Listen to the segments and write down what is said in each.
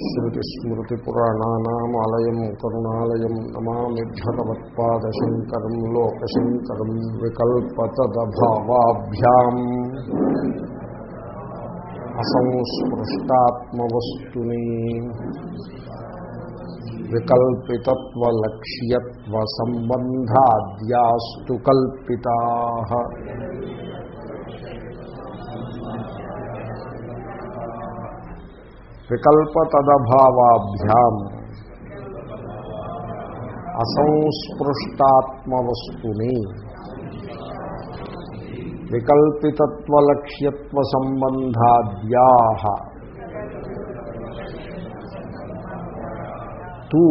శృతిస్మృతిపురాణానామాలయం కరుణాలయం నమామి భగవత్పాదశంకరం లోకశంకరం వికల్పతదభావాభ్యాం అసంస్పృష్టాత్మవస్తుని వికల్పితత్వలక్ష్యత్వ సంబంధాద్యాస్తు కల్పితా వికల్పతదభావాభ్యాం అసంస్పృష్టాత్మవస్తుని వికల్పితత్వలక్ష్యత్వ సంబంధాద్యా తూ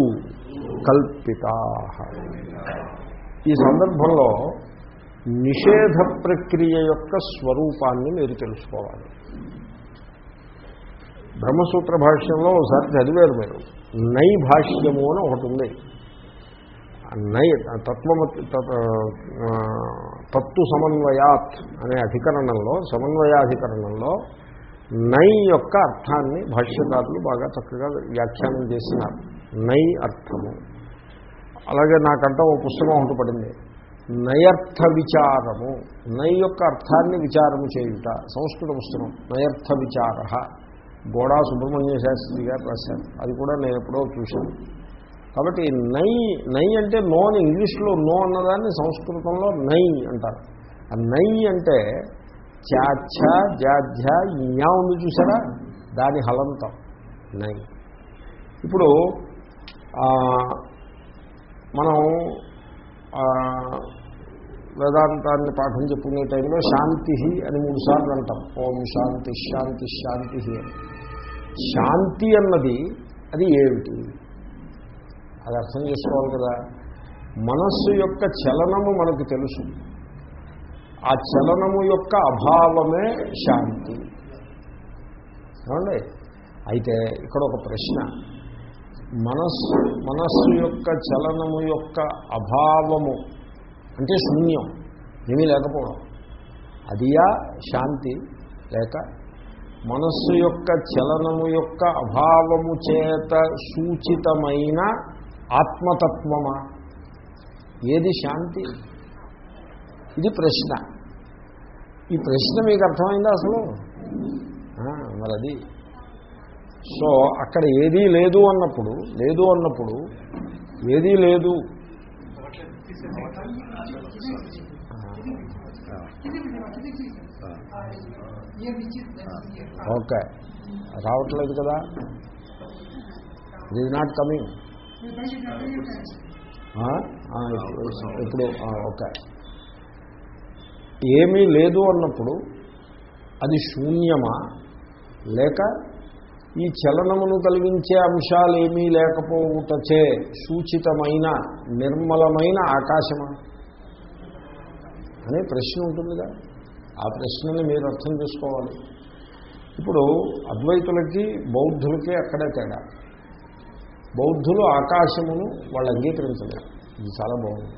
కల్పితా ఈ సందర్భంలో నిషేధ ప్రక్రియ యొక్క స్వరూపాన్ని మీరు తెలుసుకోవాలి. బ్రహ్మసూత్ర భాష్యంలో ఒకసారి చదివారు మీరు. నై భాష్యము అని ఒకటి ఉంది. నై తత్వమ తత్తు సమన్వయాత్ అనే అధికరణంలో సమన్వయాధికరణంలో నై యొక్క అర్థాన్ని భాష్యకారులు బాగా చక్కగా వ్యాఖ్యానం చేసినారు నై అర్థము. అలాగే నాకంటే ఓ పుస్తకం ఒకటి పడింది. నయర్థ విచారము. నై యొక్క అర్థాన్ని విచారము చేయుట. సంస్కృత పుస్తకం. నయర్థ విచార. గోడా సుబ్రహ్మణ్య శాస్త్రి గారు రాశారు అది కూడా నేను ఎప్పుడో చూశాను. కాబట్టి నై నై అంటే నో అని ఇంగ్లీష్లో నో అన్నదాన్ని సంస్కృతంలో నై అంటారు. ఆ నై అంటే చాఛ జాధ్య ఇయా ఉంది చూసారా? దాని హలంతం. నై. ఇప్పుడు మనం వేదాంతాన్ని పాఠం చెప్పుకునే టైంలో శాంతి అని మూడు సార్లు అంటాం. ఓం శాంతి శాంతి శాంతి అని. శాంతి అన్నది అది ఏమిటి? అది అర్థం చేసుకోవాలి కదా. మనస్సు యొక్క చలనము మనకు తెలుసు. ఆ చలనము యొక్క అభావమే శాంతి. ఏమండి? అయితే ఇక్కడ ఒక ప్రశ్న. మనస్సు మనస్సు యొక్క చలనము యొక్క అభావము అంటే శూన్యం. ఏమీ లేకపోవడం. అదియా శాంతి లేక మనస్సు యొక్క చలనము యొక్క అభావము చేత సూచితమైన ఆత్మతత్వమా? ఏది శాంతి? ఇది ప్రశ్న. ఈ ప్రశ్న మీకు అర్థమైందా అసలు? మరి అది సో అక్కడ ఏదీ లేదు అన్నప్పుడు లేదు అన్నప్పుడు ఏదీ లేదు. ఓకే. రావట్లేదు కదా? ఇట్ ఈజ్ నాట్ కమింగ్ ఇప్పుడు ఓకే. ఏమీ లేదు అన్నప్పుడు అది శూన్యమా? లేక ఈ చలనమును కలిగించే అంశాలు ఏమీ లేకపోవుటచే సూచితమైన నిర్మలమైన ఆకాశమా? అనే ప్రశ్న ఉంటుందిగా. ఆ ప్రశ్నని మీరు అర్థం చేసుకోవాలి. ఇప్పుడు అద్వైతులకి బౌద్ధులకి అక్కడే తేడా. బౌద్ధులు ఆకాశమును వాళ్ళు అంగీకరించలేదు. ఇది చాలా బాగుంది.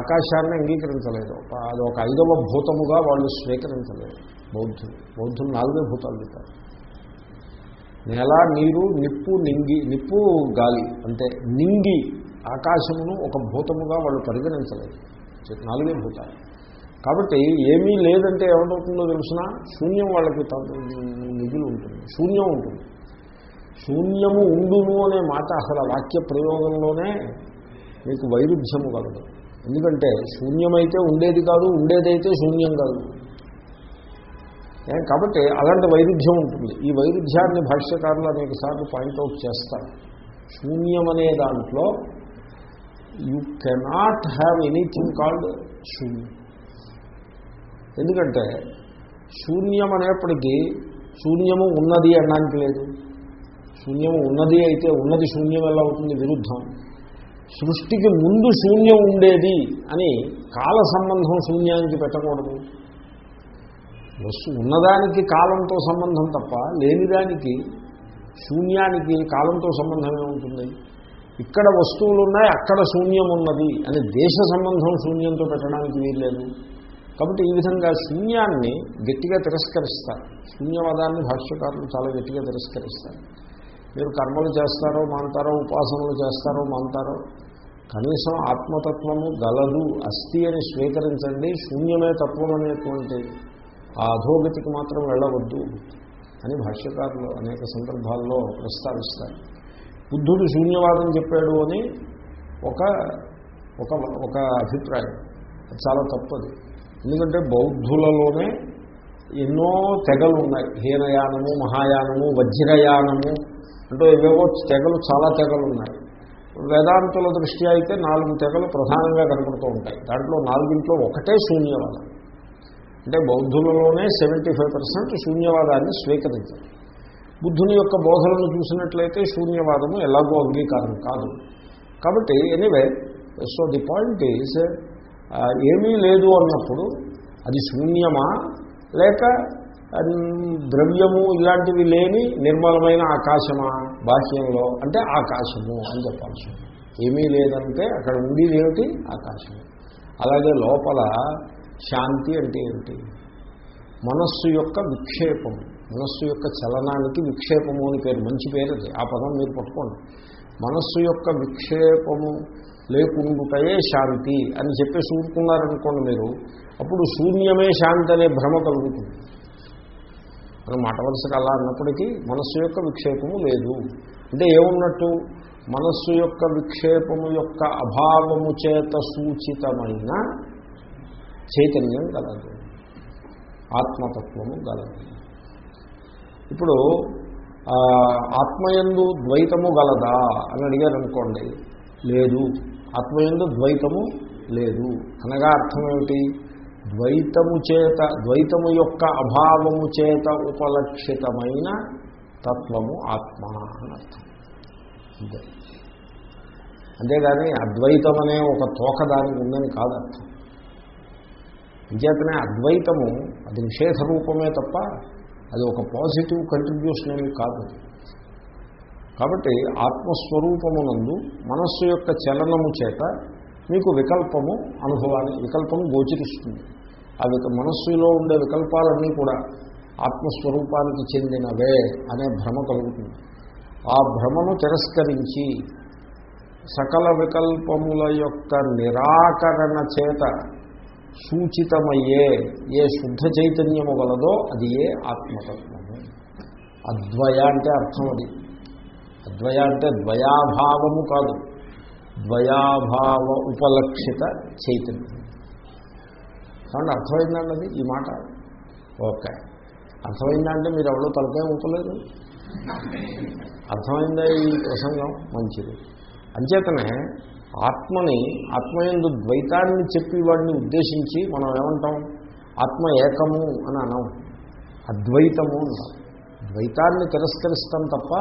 ఆకాశాన్ని అంగీకరించలేదు. అది ఒక ఐదవ భూతముగా వాళ్ళు స్వీకరించలేదు బౌద్ధులు. బౌద్ధులు నాలుగే భూతాలు చెప్పారు నేల నీరు నిప్పు నింగి నిప్పు గాలి అంటే నింగి ఆకాశమును ఒక భూతముగా వాళ్ళు పరిగణించలేదు. నాలుగే భూతాలు. కాబట్టి ఏమీ లేదంటే ఏమిటవుతుందో తెలిసిన? శూన్యం వాళ్ళకి మిగిలి ఉంటుంది. శూన్యం ఉంటుంది. శూన్యము ఉండును అనే మాట అసలు వాక్య ప్రయోగంలోనే మీకు వైరుధ్యము కలదు. ఎందుకంటే శూన్యమైతే ఉండేది కాదు ఉండేదైతే శూన్యం కాదు. కాబట్టి అలాంటి వైరుధ్యం ఉంటుంది. ఈ వైరుధ్యాన్ని భాష్యకారులు అనేక సార్లు పాయింట్అవుట్ చేస్తారు. శూన్యం అనే దాంట్లో you cannot have anything called శూన్యం. ఎందుకంటే శూన్యం అనేప్పటికీ శూన్యము ఉన్నది అనడానికి లేదు. శూన్యము ఉన్నది అయితే ఉన్నది శూన్యం ఎలా అవుతుంది? విరుద్ధం. సృష్టికి ముందు శూన్యం ఉండేది అని కాల సంబంధం శూన్యానికి పెట్టకూడదు. వస్తు ఉన్నదానికి కాలంతో సంబంధం తప్ప లేనిదానికి శూన్యానికి కాలంతో సంబంధమే ఉంటుంది ఇక్కడ వస్తువులు ఉన్నాయి అక్కడ శూన్యం ఉన్నది అని దేశ సంబంధం శూన్యంతో పెట్టడానికి వీల్లేదు. కాబట్టి ఈ విధంగా శూన్యాన్ని గట్టిగా తిరస్కరిస్తారు. శూన్యవాదాన్ని భాష్యకారులు చాలా గట్టిగా తిరస్కరిస్తారు. మీరు కర్మలు చేస్తారో మాంతారో ఉపాసనలు చేస్తారో మాంతారో కనీసం ఆత్మతత్వము గలదు అస్థి అని స్వీకరించండి శూన్యమే తత్వం అనేటువంటి ఆ అధోగతికి మాత్రం వెళ్ళవద్దు అని భాష్యకారులు అనేక సందర్భాల్లో ప్రస్తావిస్తారు. బుద్ధుడు శూన్యవాదం చెప్పాడు అని ఒక ఒక ఒక అభిప్రాయం. చాలా తప్పది ఎందుకంటే బౌద్ధులలోనే ఎన్నో తెగలు ఉన్నాయి హీనయానము మహాయానము వజ్రయానము అంటే ఏవేవో తెగలు చాలా తెగలు ఉన్నాయి వేదాంతుల దృష్ట్యా అయితే నాలుగు తెగలు ప్రధానంగా కనపడుతూ ఉంటాయి. దాంట్లో నాలుగింట్లో ఒకటే శూన్యవాదం. అంటే బౌద్ధులలోనే సెవెంటీ ఫైవ్ పర్సెంట్ శూన్యవాదాన్ని స్వీకరించారు. బుద్ధుని యొక్క బోధనను చూసినట్లయితే శూన్యవాదము ఎలాగో అంగీకారం కాదు. కాబట్టి anyway so the point is ఏమీ లేదు అన్నప్పుడు అది శూన్యమా? లేక ద్రవ్యము ఇలాంటివి లేని నిర్మలమైన ఆకాశమా బాహ్యంలో? అంటే ఆకాశము అని చెప్పాల్సి ఏమీ లేదంటే అక్కడ ఉండేది ఏమిటి? ఆకాశం. అలాగే లోపల శాంతి అంటే ఏమిటి? మనస్సు యొక్క విక్షేపం. మనస్సు యొక్క చలనానికి విక్షేపము అని పేరు. మంచి పేరు అది. ఆ పదం మీరు పట్టుకోండి. మనస్సు యొక్క విక్షేపము లేకుండుటయే శాంతి అని చెప్పేసి ఊరుకున్నారనుకోండి మీరు అప్పుడు శూన్యమే శాంతి అనే భ్రమ కలుగుతుంది. మనం మాట వరుసగా అలా అన్నప్పటికీ మనస్సు యొక్క విక్షేపము లేదు. అంటే ఏమున్నట్టు? మనస్సు యొక్క విక్షేపము యొక్క అభావము చేత సూచితమైన చైతన్యం గలదు ఆత్మతత్వము గలదు. ఇప్పుడు ఆత్మయందు ద్వైతము గలదా అని అడిగారనుకోండి లేదు. ఆత్మయందు ద్వైతము లేదు. అనగా అర్థం ఏమిటి ద్వైతము చేత ద్వైతము యొక్క అభావము చేత ఉపలక్షితమైన తత్వము ఆత్మ అని అర్థం. అంతే. అంతేగాని అద్వైతం అనే ఒక తోక దానికి ఉందని కాదు అర్థం. అంచేతనే అద్వైతము అది నిషేధ రూపమే తప్ప అది ఒక పాజిటివ్ కంట్రిబ్యూషన్ ఏమి కాదు. కాబట్టి ఆత్మస్వరూపమునందు మనస్సు యొక్క చలనము చేత మీకు వికల్పము అనుభవాన్ని వికల్పము గోచరిస్తుంది. ఆ మనస్సులో ఉండే వికల్పాలన్నీ కూడా ఆత్మస్వరూపానికి చెందినవే అనే భ్రమ కలుగుతుంది. ఆ భ్రమను తిరస్కరించి సకల వికల్పముల యొక్క నిరాకరణ చేత సూచితమయ్యే ఏ శుద్ధ చైతన్యము గలదో అది ఏ ఆత్మతత్వము. అద్వయ అంటే అర్థం అది. అద్వయ అంటే ద్వయాభావము కాదు. ద్వయాభావ ఉపలక్షిత చైతన్యం. కాబట్టి అర్థమైందండి అది ఈ మాట? ఓకే. అర్థమైందంటే మీరు ఎవరో తలకే ఊపలేదు? అర్థమైందా ఈ ప్రసంగం? మంచిది. అంచేతనే ఆత్మని ఆత్మయందు ద్వైతాన్ని చెప్పి వాడిని ఉద్దేశించి మనం ఏమంటాం? ఆత్మ ఏకము అని అనం అద్వైతము అంటాం ద్వైతాన్ని తిరస్కరిస్తాం తప్ప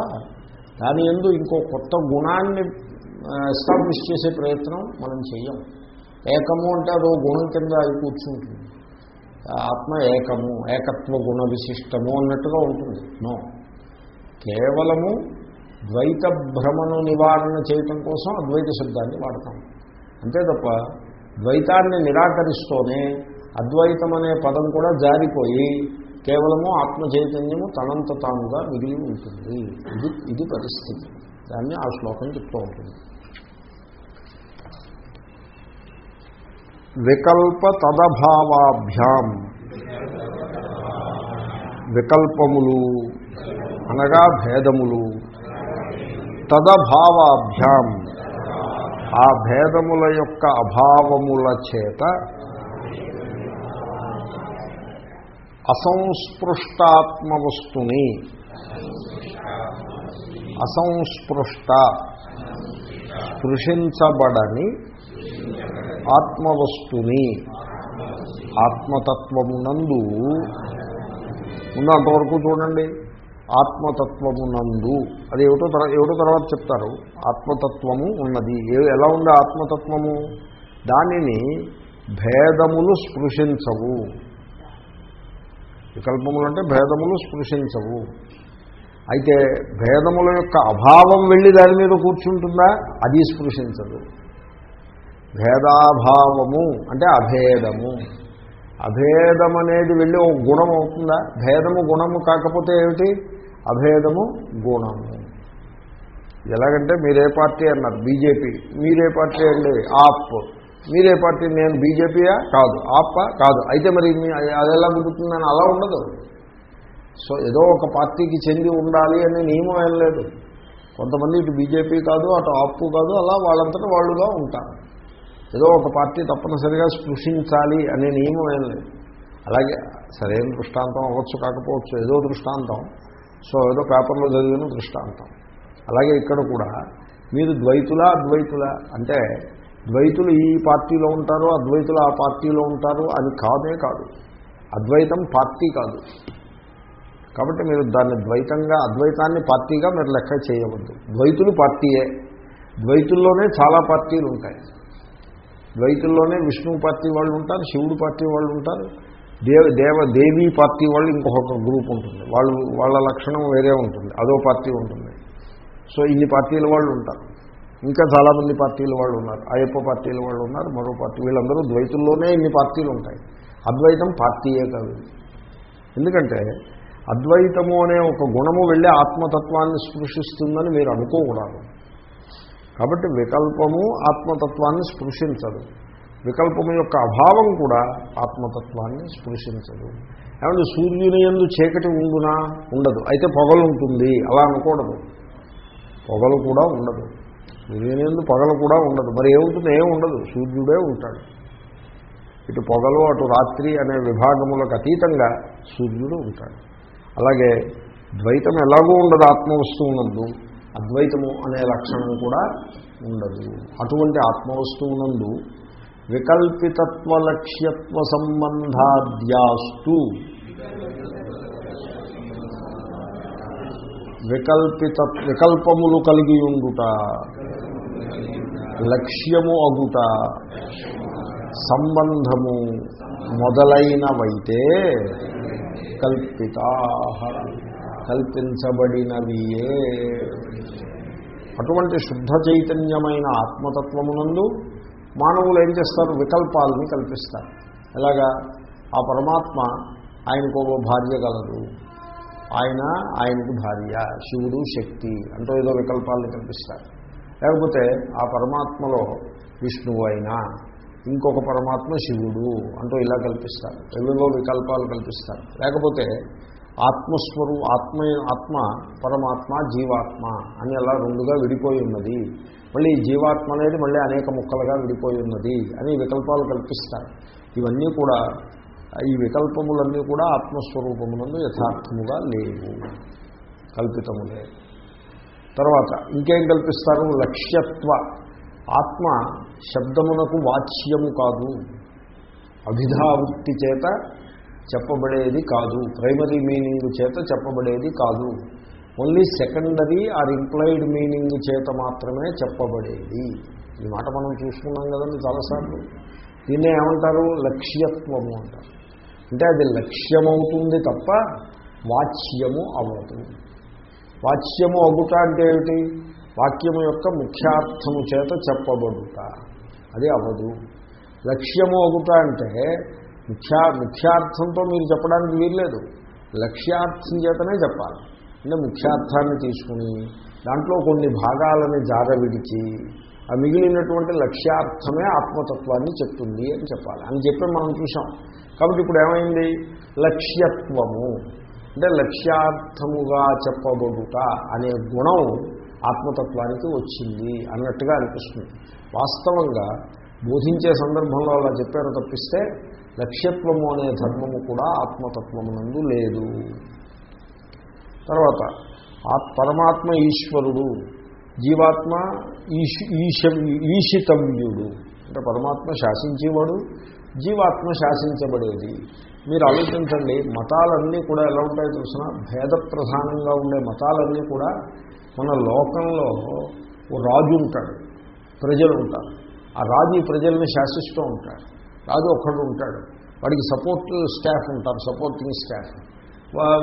దాని ఎందు ఇంకో కొత్త గుణాన్ని ఎస్టాబ్లిష్ చేసే ప్రయత్నం మనం చెయ్యం. ఏకము అంటే అదో గుణం కింద అది కూర్చుంటుంది. ఆత్మ ఏకము ఏకత్వ గుణ విశిష్టము అన్నట్టుగా ఉంటుంది. నో. కేవలము ద్వైత భ్రమను నివారణ చేయటం కోసం అద్వైత శబ్దాన్ని వాడతాం. అంతే తప్ప ద్వైతాన్ని నిరాకరిస్తూనే అద్వైతం అనే పదం కూడా జారిపోయి కేవలము ఆత్మ చైతన్యము తనంత తానుగా మిగిలి ఉంటుంది. ఇది ఇది పరిస్థితి. దాన్ని ఆ శ్లోకం చెప్తూ ఉంటుంది. వికల్ప తదభావాభ్యాం వికల్పములు అనగా భేదములు. తదభావాభ్యాం. ఆ భేదముల యొక్క అభావముల చేత అసంస్పృష్టాత్మవస్తుని. అసంస్పృష్ట. స్పృశించబడని ఆత్మవస్తుని. ఆత్మతత్వమునందు. ఉన్నంతవరకు చూడండి. ఆత్మతత్వమునందు. అది ఏమిటో తర్వాత ఏమిటో తర్వాత చెప్తారు. ఆత్మతత్వము ఉన్నది. ఎలా ఉంది ఆత్మతత్వము? దానిని భేదములు స్పృశించవు. వికల్పములు అంటే భేదములు స్పృశించవు. అయితే భేదముల యొక్క అభావం వెళ్ళి దాని మీద కూర్చుంటుందా? అది స్పృశించదు. భేదాభావము అంటే అభేదము. అభేదం అనేది వెళ్ళి ఒక గుణం అవుతుందా? భేదము గుణము కాకపోతే ఏమిటి? అభేదము గుణము. ఎలాగంటే మీరే పార్టీ అన్నారు బీజేపీ. మీరే పార్టీ అండి ఆప్. మీరే పార్టీ నేను బీజేపీయా? కాదు. ఆప్ప? కాదు. అయితే మరి మీ- అది ఎలా కుదురుతుందని అలా ఉండదు. సో ఏదో ఒక పార్టీకి చెంది ఉండాలి అనే నియమం ఏం లేదు. కొంతమంది ఇటు బీజేపీ కాదు అటు ఆపు కాదు అలా వాళ్ళంతటా వాళ్ళుగా ఉంటారు. ఏదో ఒక పార్టీ తప్పనిసరిగా స్పృశించాలి అనే నియమం ఏం లేదు. అలాగే సరైన దృష్టాంతం అవ్వచ్చు కాకపోవచ్చు ఏదో దృష్టాంతం. సో ఏదో పేపర్లో చదివిన దృష్టాంతం. అలాగే ఇక్కడ కూడా మీరు ద్వైతులా అద్వైతులా అంటే ద్వైతులు ఈ పార్టీలో ఉంటారు అద్వైతులు ఆ పార్టీలో ఉంటారు అది కాదే కాదు. అద్వైతం పార్టీ కాదు. కాబట్టి మీరు దాన్ని ద్వైతంగా అద్వైతాన్ని పార్టీగా మీరు లెక్క చేయవద్దు. ద్వైతులు పార్టీయే. ద్వైతుల్లోనే చాలా పార్టీలు ఉంటాయి. ద్వైతుల్లోనే విష్ణు పార్టీ వాళ్ళు ఉంటారు శివుడు పార్టీ వాళ్ళు ఉంటారు దేవ దేవ దేవీ పార్టీ వాళ్ళు ఇంకొక గ్రూప్ ఉంటుంది. వాళ్ళు వాళ్ళ లక్షణం వేరే ఉంటుంది అదో పార్టీ ఉంటుంది. సో ఇన్ని పార్టీల వాళ్ళు ఉంటారు. ఇంకా చాలామంది పార్టీల వాళ్ళు ఉన్నారు. అయ్యప్ప పార్టీల వాళ్ళు ఉన్నారు మరో పార్టీ. వీళ్ళందరూ ద్వైతుల్లోనే ఇన్ని పార్టీలు ఉంటాయి. అద్వైతం పార్టీయే కాదు. ఎందుకంటే అద్వైతము అనే ఒక గుణము వెళ్ళి ఆత్మతత్వాన్ని స్పృశిస్తుందని మీరు అనుకోకూడదు. కాబట్టి వికల్పము ఆత్మతత్వాన్ని స్పృశించదు. వికల్పము యొక్క అభావం కూడా ఆత్మతత్వాన్ని స్పృశించదు. ఏమంటే సూర్యుని ఎందు చీకటి ఉండునా? ఉండదు. అయితే పొగలు ఉంటుంది. అలా అనకూడదు పొగలు కూడా ఉండదు. సూర్యుని పగలు పొగలు కూడా ఉండదు. మరి ఏముంటుంది? ఏం ఉండదు. సూర్యుడే ఉంటాడు. ఇటు పొగలు అటు రాత్రి అనే విభాగములకు అతీతంగా సూర్యుడు ఉంటాడు. అలాగే ద్వైతం ఎలాగూ ఉండదు ఆత్మవస్తువునందు. అద్వైతము అనే లక్షణం కూడా ఉండదు. అటువంటి ఆత్మవస్తువునందు వికల్పితత్వ లక్ష్యత్వ సంబంధాద్యాస్తు. వికల్పిత వికల్పములు కలిగి ఉండుట. లక్ష్యము అగుట సంబంధము మొదలైనవైతే కల్పితా కల్పించబడినవియే. అటువంటి శుద్ధ చైతన్యమైన ఆత్మతత్వమునందు మానవులు ఏం చేస్తారు? వికల్పాలని కల్పిస్తారు. ఎలాగా? ఆ పరమాత్మ ఆయనకు ఒక భార్య గలదు ఆయన ఆయనకు భార్య శివుడు శక్తి అంటూ ఏదో వికల్పాలను కల్పిస్తారు. లేకపోతే ఆ పరమాత్మలో విష్ణువు అయినా ఇంకొక పరమాత్మ శివుడు అంటూ ఇలా కల్పిస్తారు. తెలుగులో వికల్పాలు కల్పిస్తారు. లేకపోతే ఆత్మస్వరు ఆత్మ ఆత్మ పరమాత్మ జీవాత్మ అని అలా రెండుగా విడిపోయి ఉన్నది. మళ్ళీ జీవాత్మ అనేది మళ్ళీ అనేక ముక్కలుగా విడిపోయి ఉన్నది అని వికల్పాలు కల్పిస్తారు. ఇవన్నీ కూడా ఈ వికల్పములన్నీ కూడా ఆత్మస్వరూపమునందు యథార్థముగా లేవు. కల్పితములే. తర్వాత ఇంకేం కల్పిస్తారు? లక్ష్యత్వ. ఆత్మ శబ్దమునకు వాచ్యము కాదు. అభిధావృత్తి చేత చెప్పబడేది కాదు. ప్రైమరీ మీనింగ్ చేత చెప్పబడేది కాదు. Only secondary or implied meaning చేత మాత్రమే చెప్పబడేది. ఈ మాట మనం చూసుకున్నాం కదండి చాలాసార్లు. దీన్నే ఏమంటారు? లక్ష్యత్వము అంటారు. అంటే అది లక్ష్యమవుతుంది తప్ప వాచ్యము అవ్వదు. వాచ్యము అగుట అంటే ఏమిటి? వాక్యము యొక్క ముఖ్యార్థము చేత చెప్పబడుట. అది అవ్వదు లక్ష్యము అగుట అంటే ముఖ్యా ముఖ్యార్థంతో మీరు చెప్పడానికి వీల్లేదు. లక్ష్యార్థం చేతనే చెప్పాలి. అంటే ముఖ్యార్థాన్ని తీసుకుని దాంట్లో కొన్ని భాగాలని జాగ విడిచి ఆ మిగిలినటువంటి లక్ష్యార్థమే ఆత్మతత్వాన్ని చెప్తుంది అని చెప్పాలి. అని చెప్పి మనం చూసాం కాబట్టి ఇప్పుడు ఏమైంది? లక్ష్యత్వము. అంటే లక్ష్యార్థముగా చెప్పబడుట అనే గుణం ఆత్మతత్వానికి వచ్చింది అన్నట్టుగా అనిపిస్తుంది. వాస్తవంగా బోధించే సందర్భంలో అలా చెప్పారు తప్పిస్తే లక్ష్యత్వము అనే ధర్మము కూడా ఆత్మతత్వమునందు లేదు. తర్వాత పరమాత్మ ఈశ్వరుడు జీవాత్మ ఈశ ఈశితవ్యుడు అంటే పరమాత్మ శాసించేవాడు జీవాత్మ శాసించబడేది. మీరు ఆలోచించండి మతాలన్నీ కూడా ఎలా ఉంటాయో తెలిసిన భేద ప్రధానంగా ఉండే మతాలన్నీ కూడా మన లోకంలో రాజు ఉంటాడు ప్రజలు ఉంటారు. ఆ రాజు ఈ ప్రజల్ని శాసిస్తూ ఉంటాడు. రాజు ఒక్కడు ఉంటాడు. వాడికి సపోర్ట్ స్టాఫ్ ఉంటారు సపోర్టింగ్ స్టాఫ్.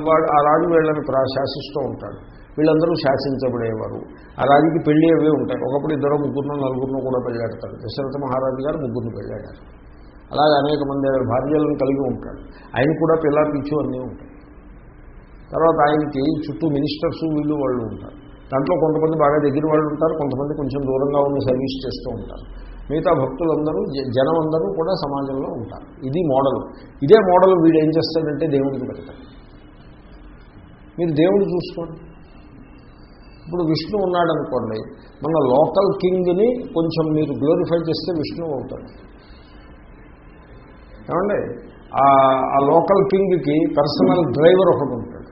వాడు ఆ రాజు వీళ్ళని శాసిస్తూ ఉంటాడు. వీళ్ళందరూ శాసించబడేవారు. ఆ రాజుకి పెళ్ళి అవే ఉంటాయి. ఒకప్పుడు ఇద్దరు ముగ్గురు నలుగురిని కూడా పెళ్ళాడతారు దశరథ మహారాజు గారు ముగ్గురిని పెళ్ళాడారు అలాగే అనేక మంది భార్యలను కలిగి ఉంటాడు. ఆయన కూడా పిల్ల పిచ్చు అన్నీ ఉంటాయి. తర్వాత ఆయనకి చుట్టూ మినిస్టర్స్ వీళ్ళు వాళ్ళు ఉంటారు. దాంట్లో కొంతమంది బాగా దగ్గర వాళ్ళు ఉంటారు కొంతమంది కొంచెం దూరంగా ఉండి సర్వీస్ చేస్తూ ఉంటారు. మిగతా భక్తులందరూ జ- జనం అందరూ కూడా సమాజంలో ఉంటారు. ఇది మోడల్. ఇదే మోడల్ వీడు ఏం చేస్తాడంటే దేవుడికి పెడతాడు. మీరు దేవుడు చూసుకోండి. ఇప్పుడు విష్ణు ఉన్నాడు అనుకోండి మన లోకల్ కింగ్ని కొంచెం మీరు గ్లోరిఫై చేస్తే విష్ణువు అవుతాడు. ఏమండి? ఆ- లోకల్ కింగ్కి పర్సనల్ డ్రైవర్ ఒకటి ఉంటాడు.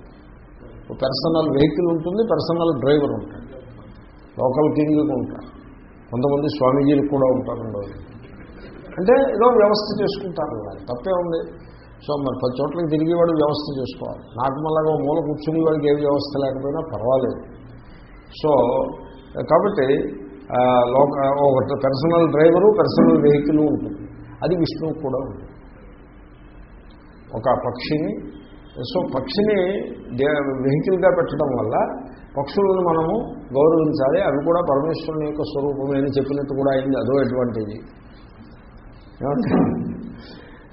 ఒక పర్సనల్ వెహికల్ ఉంటుంది పర్సనల్ డ్రైవర్ ఉంటాడు. లోకల్ కింగ్కి ఉంటాడు కొంతమంది స్వామీజీలకు కూడా ఉంటారు అంటే ఏదో వ్యవస్థ చేసుకుంటారు వాళ్ళు. తప్పే ఉంది సో మరి పది చోట్లకి తిరిగేవాడు వ్యవస్థ చేసుకోవాలి. నాకు మళ్ళాగా మూల కూర్చుని వాడికి ఏ వ్యవస్థ లేకపోయినా పర్వాలేదు. సో కాబట్టి లోక ఒక పర్సనల్ డ్రైవరు పర్సనల్ వెహికల్ ఉంటుంది. అది విష్ణువు కూడా ఉంటుంది. ఒక పక్షిని. సో పక్షిని దే- వెహికల్గా పెట్టడం వల్ల పక్షులను మనము గౌరవించాలి. అవి కూడా పరమేశ్వరుని యొక్క స్వరూపమే అని చెప్పినట్టు కూడా అయింది. అదో అడ్వాంటేజ్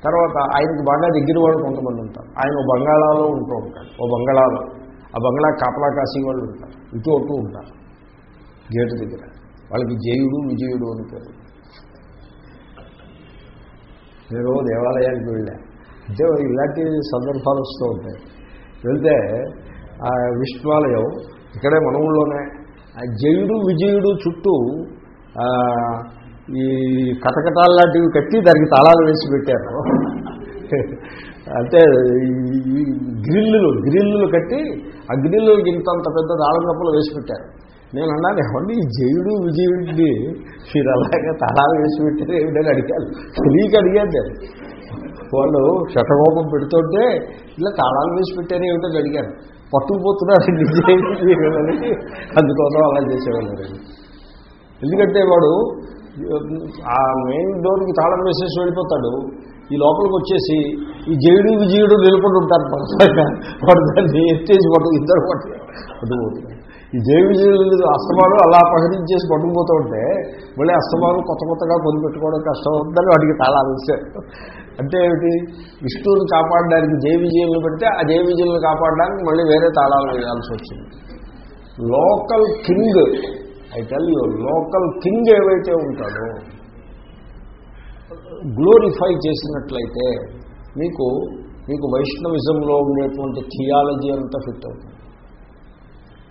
తర్వాత ఆయనకి బాగా దగ్గర వాళ్ళు కొంతమంది ఉంటారు. ఆయన ఓ బంగాళాలో ఉంటూ ఉంటాడు. ఓ బంగాళాలో. ఆ బంగాళా కాపలా కాసి వాళ్ళు ఉంటారు. ఇటు అటు ఉంటారు. గేటు దగ్గర. వాళ్ళకి జయుడు విజయుడు అని పేరు. నేను దేవాలయానికి వెళ్ళా. అంటే ఇలాంటి సందర్భాలు వస్తూ ఉంటాయి. వెళ్తే ఆ విష్ణువాలయం ఇక్కడే మన ఊళ్ళోనే జయుడు విజయుడు చుట్టూ ఈ కటకటాలు లాంటివి కట్టి దానికి తాళాలు వేసి పెట్టారు. అంటే గ్రిల్లులు గ్రిల్లులు కట్టి ఆ గ్రిల్లులకి ఇంతంత పెద్ద తాళం కప్పులు వేసి పెట్టారు. నేను అన్నాను ఏమండి ఈ జయుడు విజయుడిని మీరు అలాగే తాళాలు వేసి పెట్టారు ఏమిటని అడిగాను తెలియక అడిగాను వాళ్ళు శటకోపం పెడుతుంటే ఇలా తాళాలు వేసి పెట్టారు ఏమిటో అడిగాను పట్టుకుపోతున్నారు అందుకోసం అలా చేసేవాళ్ళు ఎందుకంటే వాడు ఆ మెయిన్ డోర్కి తాళం వేసేసి వెళ్ళిపోతాడు. ఈ లోపలికి వచ్చేసి ఈ జయుడు విజయుడు నిలబడి ఉంటారు వాడు దాన్ని ఎత్తేసి పట్టు ఇద్దరు పట్టు. పట్టుకుపోతున్నారు ఈ జయ విజయులు అస్తమానం అలా ప్రకటించేసి పట్టుకుపోతూ ఉంటే మళ్ళీ అస్తమానం కొత్త కొత్తగా పొంది పెట్టుకోవడం కష్టం. అవుతుందని వాడికి తాళాలు ఇస్తారు అంటే ఏమిటి? విష్ణువుని కాపాడడానికి దేవిజీలను పెడితే ఆ దేవిజీలను కాపాడడానికి మళ్ళీ వేరే తాళాలు వేయాల్సి వచ్చింది. Local king I tell you local king ఏవైతే ఉంటాడో గ్లోరిఫై చేసినట్లయితే మీకు మీకు వైష్ణవిజంలో ఉండేటువంటి థియాలజీ అంతా ఫిట్ అవుతుంది.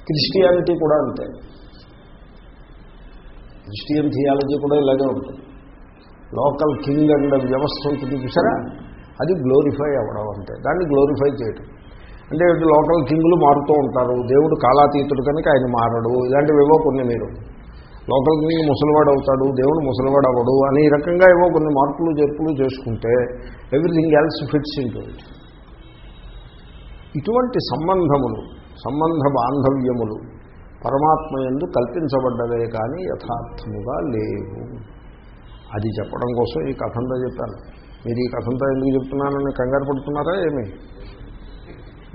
క్రిస్టియానిటీ కూడా అంతే. క్రిస్టియన్ థియాలజీ కూడా ఇలాగే ఉంటుంది. లోకల్ కింగ్ అండ్ వ్యవస్థ ఉంటుంది చూసారా? అది గ్లోరిఫై అవ్వడం అంటే దాన్ని గ్లోరిఫై చేయడం అంటే లోకల్ కింగులు మారుతూ ఉంటారు. దేవుడు కాలాతీతుడు కనుక ఆయన మారడు. ఇలాంటివి ఏవో కొన్ని మీరు. లోకల్ కింగ్ ముసలివాడు అవుతాడు దేవుడు ముసలివాడు అవ్వడు అని ఈ రకంగా ఏవో కొన్ని మార్పులు జరుపులు చేసుకుంటే everything else fits into it. ఇటువంటి సంబంధములు సంబంధ బాంధవ్యములు పరమాత్మ ఎందు కల్పించబడ్డవే కానీ యథార్థముగా లేవు. అది చెప్పడం కోసం ఈ కథంతా చెప్పాను. మీరు ఈ కథంతా ఎందుకు చెప్తున్నానని కంగారు పడుతున్నారా ఏమి?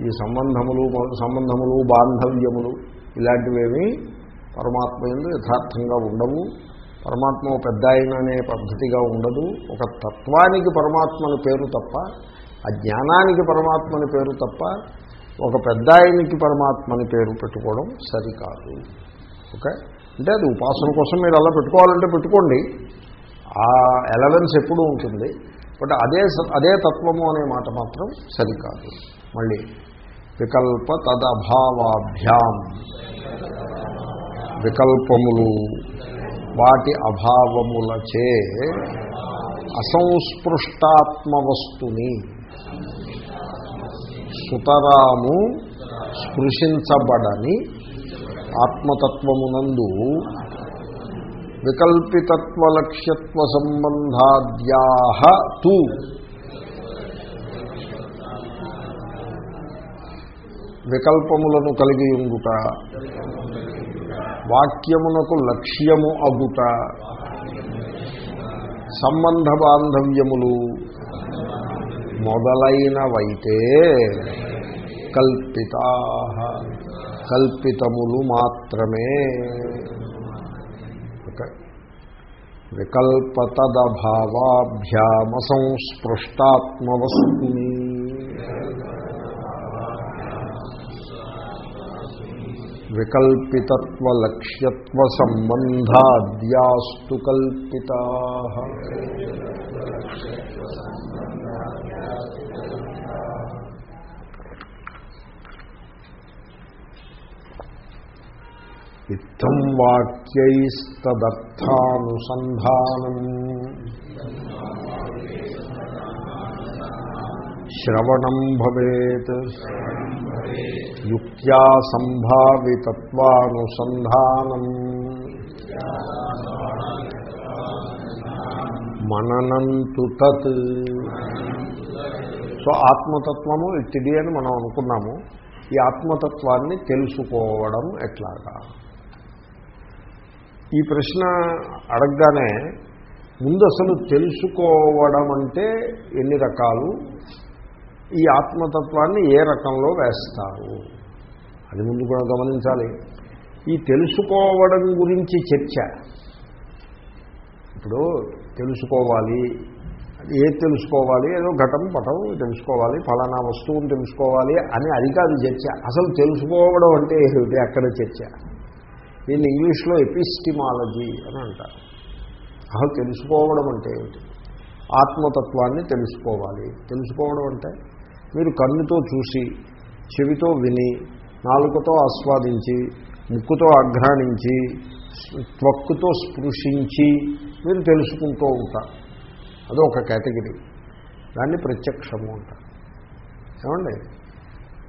ఈ సంబంధములు సంబంధములు బాంధవ్యములు ఇలాంటివేమీ పరమాత్మ ఎందు యథార్థంగా ఉండవు. పరమాత్మ పెద్ద ఆయన అనే పద్ధతిగా ఉండదు. ఒక తత్వానికి పరమాత్మని పేరు తప్ప ఆ జ్ఞానానికి పరమాత్మని పేరు తప్ప ఒక పెద్ద ఆయనకి పరమాత్మని పేరు పెట్టుకోవడం సరికాదు. ఓకే? అంటే అది ఉపాసన కోసం మీరు అలా పెట్టుకోవాలంటే పెట్టుకోండి. ఆ ఎలవెన్స్ ఎప్పుడూ ఉంటుంది. బట్ అదే అదే తత్వము అనే మాట మాత్రం సరికాదు. మళ్ళీ వికల్ప తదభావాభ్యాం. వికల్పములు వాటి అభావములచే అసంస్పృష్టాత్మ వస్తుని సుతరాము స్పృశించబడని ఆత్మతత్వమునందు వికల్పితత్వలక్ష్యత్వ సంబంధాద్యా తు. వికల్పములను కలిగి ఉండుట. వాక్యమునకు లక్ష్యము అగుట. సంబంధ బాంధవ్యములు మొదలైనవైతే కల్పితా కల్పితములు మాత్రమే ఓకే వికల్పతదభావాభ్యామసంస్పృష్టాత్మవస్తుని వికల్పితత్వలక్ష్యత్వ సంబంధాద్యాస్తు కల్పితా ఇత్తం వాక్యైస్తదర్థానుసంధానం. శ్రవణం భవేత్. యుక్త్యా సంభావితత్వానుసంధానం. మననం తత్. సో ఆత్మతత్వము ఇట్టిది అని మనం అనుకున్నాము. ఈ ఆత్మతత్వాన్ని తెలుసుకోవడం ఎట్లాగా? ఈ ప్రశ్న అడగగానే ముందు అసలు తెలుసుకోవడం అంటే ఎన్ని రకాలు? ఈ ఆత్మతత్వాన్ని ఏ రకంలో వేస్తారు? అది ముందు కూడా గమనించాలి. ఈ తెలుసుకోవడం గురించి చర్చ. ఇప్పుడు తెలుసుకోవాలి ఏది తెలుసుకోవాలి ఏదో ఘటం పటం తెలుసుకోవాలి ఫలానా వస్తువుని తెలుసుకోవాలి అని అది కాదు చర్చ. అసలు తెలుసుకోవడం అంటే ఏమిటి? అక్కడ చర్చ. దీన్ని ఇంగ్లీష్లో ఎపిస్టిమాలజీ అని అంటారు. అసలు తెలుసుకోవడం అంటే ఏమిటి? ఆత్మతత్వాన్ని తెలుసుకోవాలి. తెలుసుకోవడం అంటే మీరు కన్నుతో చూసి చెవితో విని నాలుకతో ఆస్వాదించి ముక్కుతో ఆఘ్రాణించి త్వక్కుతో స్పృశించి మీరు తెలుసుకుంటూ ఉంటారు. అదొక కేటగిరీ. దాన్ని ప్రత్యక్షము అంటారు. ఏమండి?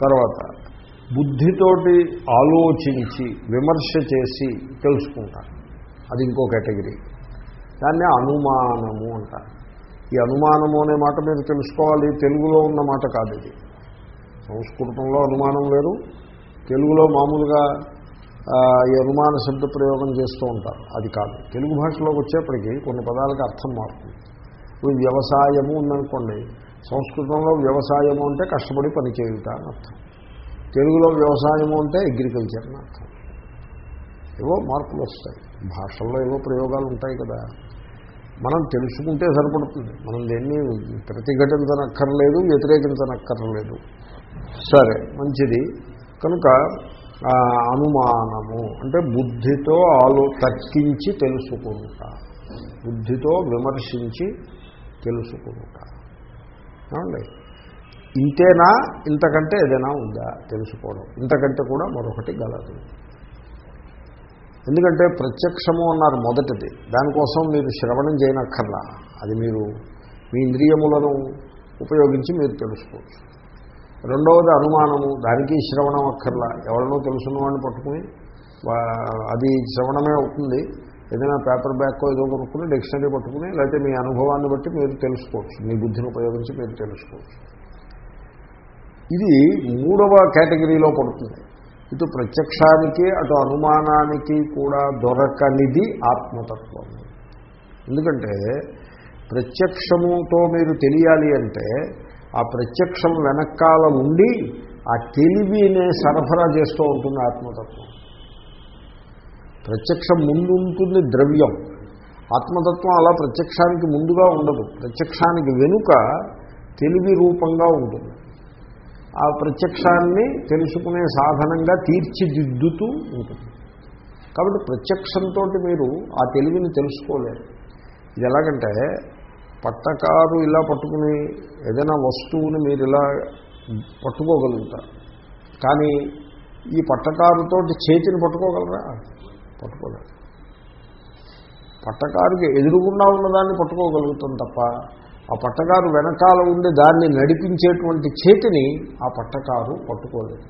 తర్వాత బుద్ధితోటి ఆలోచించి విమర్శ చేసి తెలుసుకుంటారు. అది ఇంకో కేటగిరీ. దాన్ని అనుమానము అంటారు. ఈ అనుమానము అనే మాట మీరు తెలుసుకోవాలి. తెలుగులో ఉన్న మాట కాదు ఇది. సంస్కృతంలో అనుమానం వేరు. తెలుగులో మామూలుగా ఈ అనుమాన శబ్ద ప్రయోగం చేస్తూ ఉంటారు. అది కాదు. తెలుగు భాషలోకి వచ్చేప్పటికీ కొన్ని పదాలకు అర్థం మారుతుంది. ఇప్పుడు వ్యవసాయము ఉందనుకోండి. సంస్కృతంలో వ్యవసాయము అంటే కష్టపడి పని అని అర్థం. తెలుగులో వ్యవసాయము అంటే అగ్రికల్చర్ అని అర్థం. ఏవో మార్పులు వస్తాయి. భాషల్లో ఏవో ప్రయోగాలు ఉంటాయి కదా. మనం తెలుసుకుంటే సరిపడుతుంది. మనం దేన్ని ప్రతిఘటించనక్కర్లేదు వ్యతిరేకించనక్కర్లేదు. సరే మంచిది. కనుక అనుమానము అంటే బుద్ధితో ఆలో తర్కించి తెలుసుకుంటా. బుద్ధితో విమర్శించి తెలుసుకుంటా. ఏమండి? ఇంతేనా? ఇంతకంటే ఏదైనా ఉందా? తెలుసుకోవడం. ఇంతకంటే కూడా మరొకటి గలదు. ఎందుకంటే ప్రత్యక్షము అన్నారు మొదటిది. దానికోసం మీరు శ్రవణం చేయనక్కర్లా. అది మీరు మీ ఇంద్రియములను ఉపయోగించి మీరు తెలుసుకోవచ్చు. రెండవది అనుమానము. దానికి శ్రవణం అక్కర్లా. ఎవరినో తెలుసున్నవాడిని పట్టుకుని అది శ్రవణమే అవుతుంది. ఏదైనా పేపర్ బ్యాక్ ఏదో కొనుక్కుని డిక్షనరీ పట్టుకుని లేకపోతే మీ అనుభవాన్ని బట్టి మీరు తెలుసుకోవచ్చు. మీ బుద్ధిని ఉపయోగించి మీరు తెలుసుకోవచ్చు. ఇది మూడవ కేటగిరీలో పడుతుంది. ఇటు ప్రత్యక్షానికి అటు అనుమానానికి కూడా దొరకనిది ఆత్మతత్వం. ఎందుకంటే ప్రత్యక్షముతో మీరు తెలియాలి అంటే ఆ ప్రత్యక్షం వెనకాల ఉండి ఆ తెలివినే సరఫరా చేస్తూ ఉంటుంది ఆత్మతత్వం. ప్రత్యక్షం ముందు ఉంటుంది ద్రవ్యం. ఆత్మతత్వం అలా ప్రత్యక్షానికి ముందుగా ఉండదు. ప్రత్యక్షానికి వెనుక తెలివి రూపంగా ఉంటుంది. ఆ ప్రత్యక్షాన్ని తెలుసుకునే సాధనంగా తీర్చిదిద్దుతూ ఉంటుంది. కాబట్టి ప్రత్యక్షంతో మీరు ఆ తెలివిని తెలుసుకోలేరు. ఇది ఎలాగంటే పట్టకారు ఇలా పట్టుకుని ఏదైనా వస్తువుని మీరు ఇలా పట్టుకోగలుగుతారు. కానీ ఈ పట్టకారుతో చేతిని పట్టుకోగలరా? పట్టుకోలేరు. పట్టకారుకి ఎదురుగుండా ఉన్నదాన్ని పట్టుకోగలుగుతాం తప్ప ఆ పట్టకారు వెనకాల ఉండి దాన్ని నడిపించేటువంటి చేతిని ఆ పట్టకారు పట్టుకోలేదు.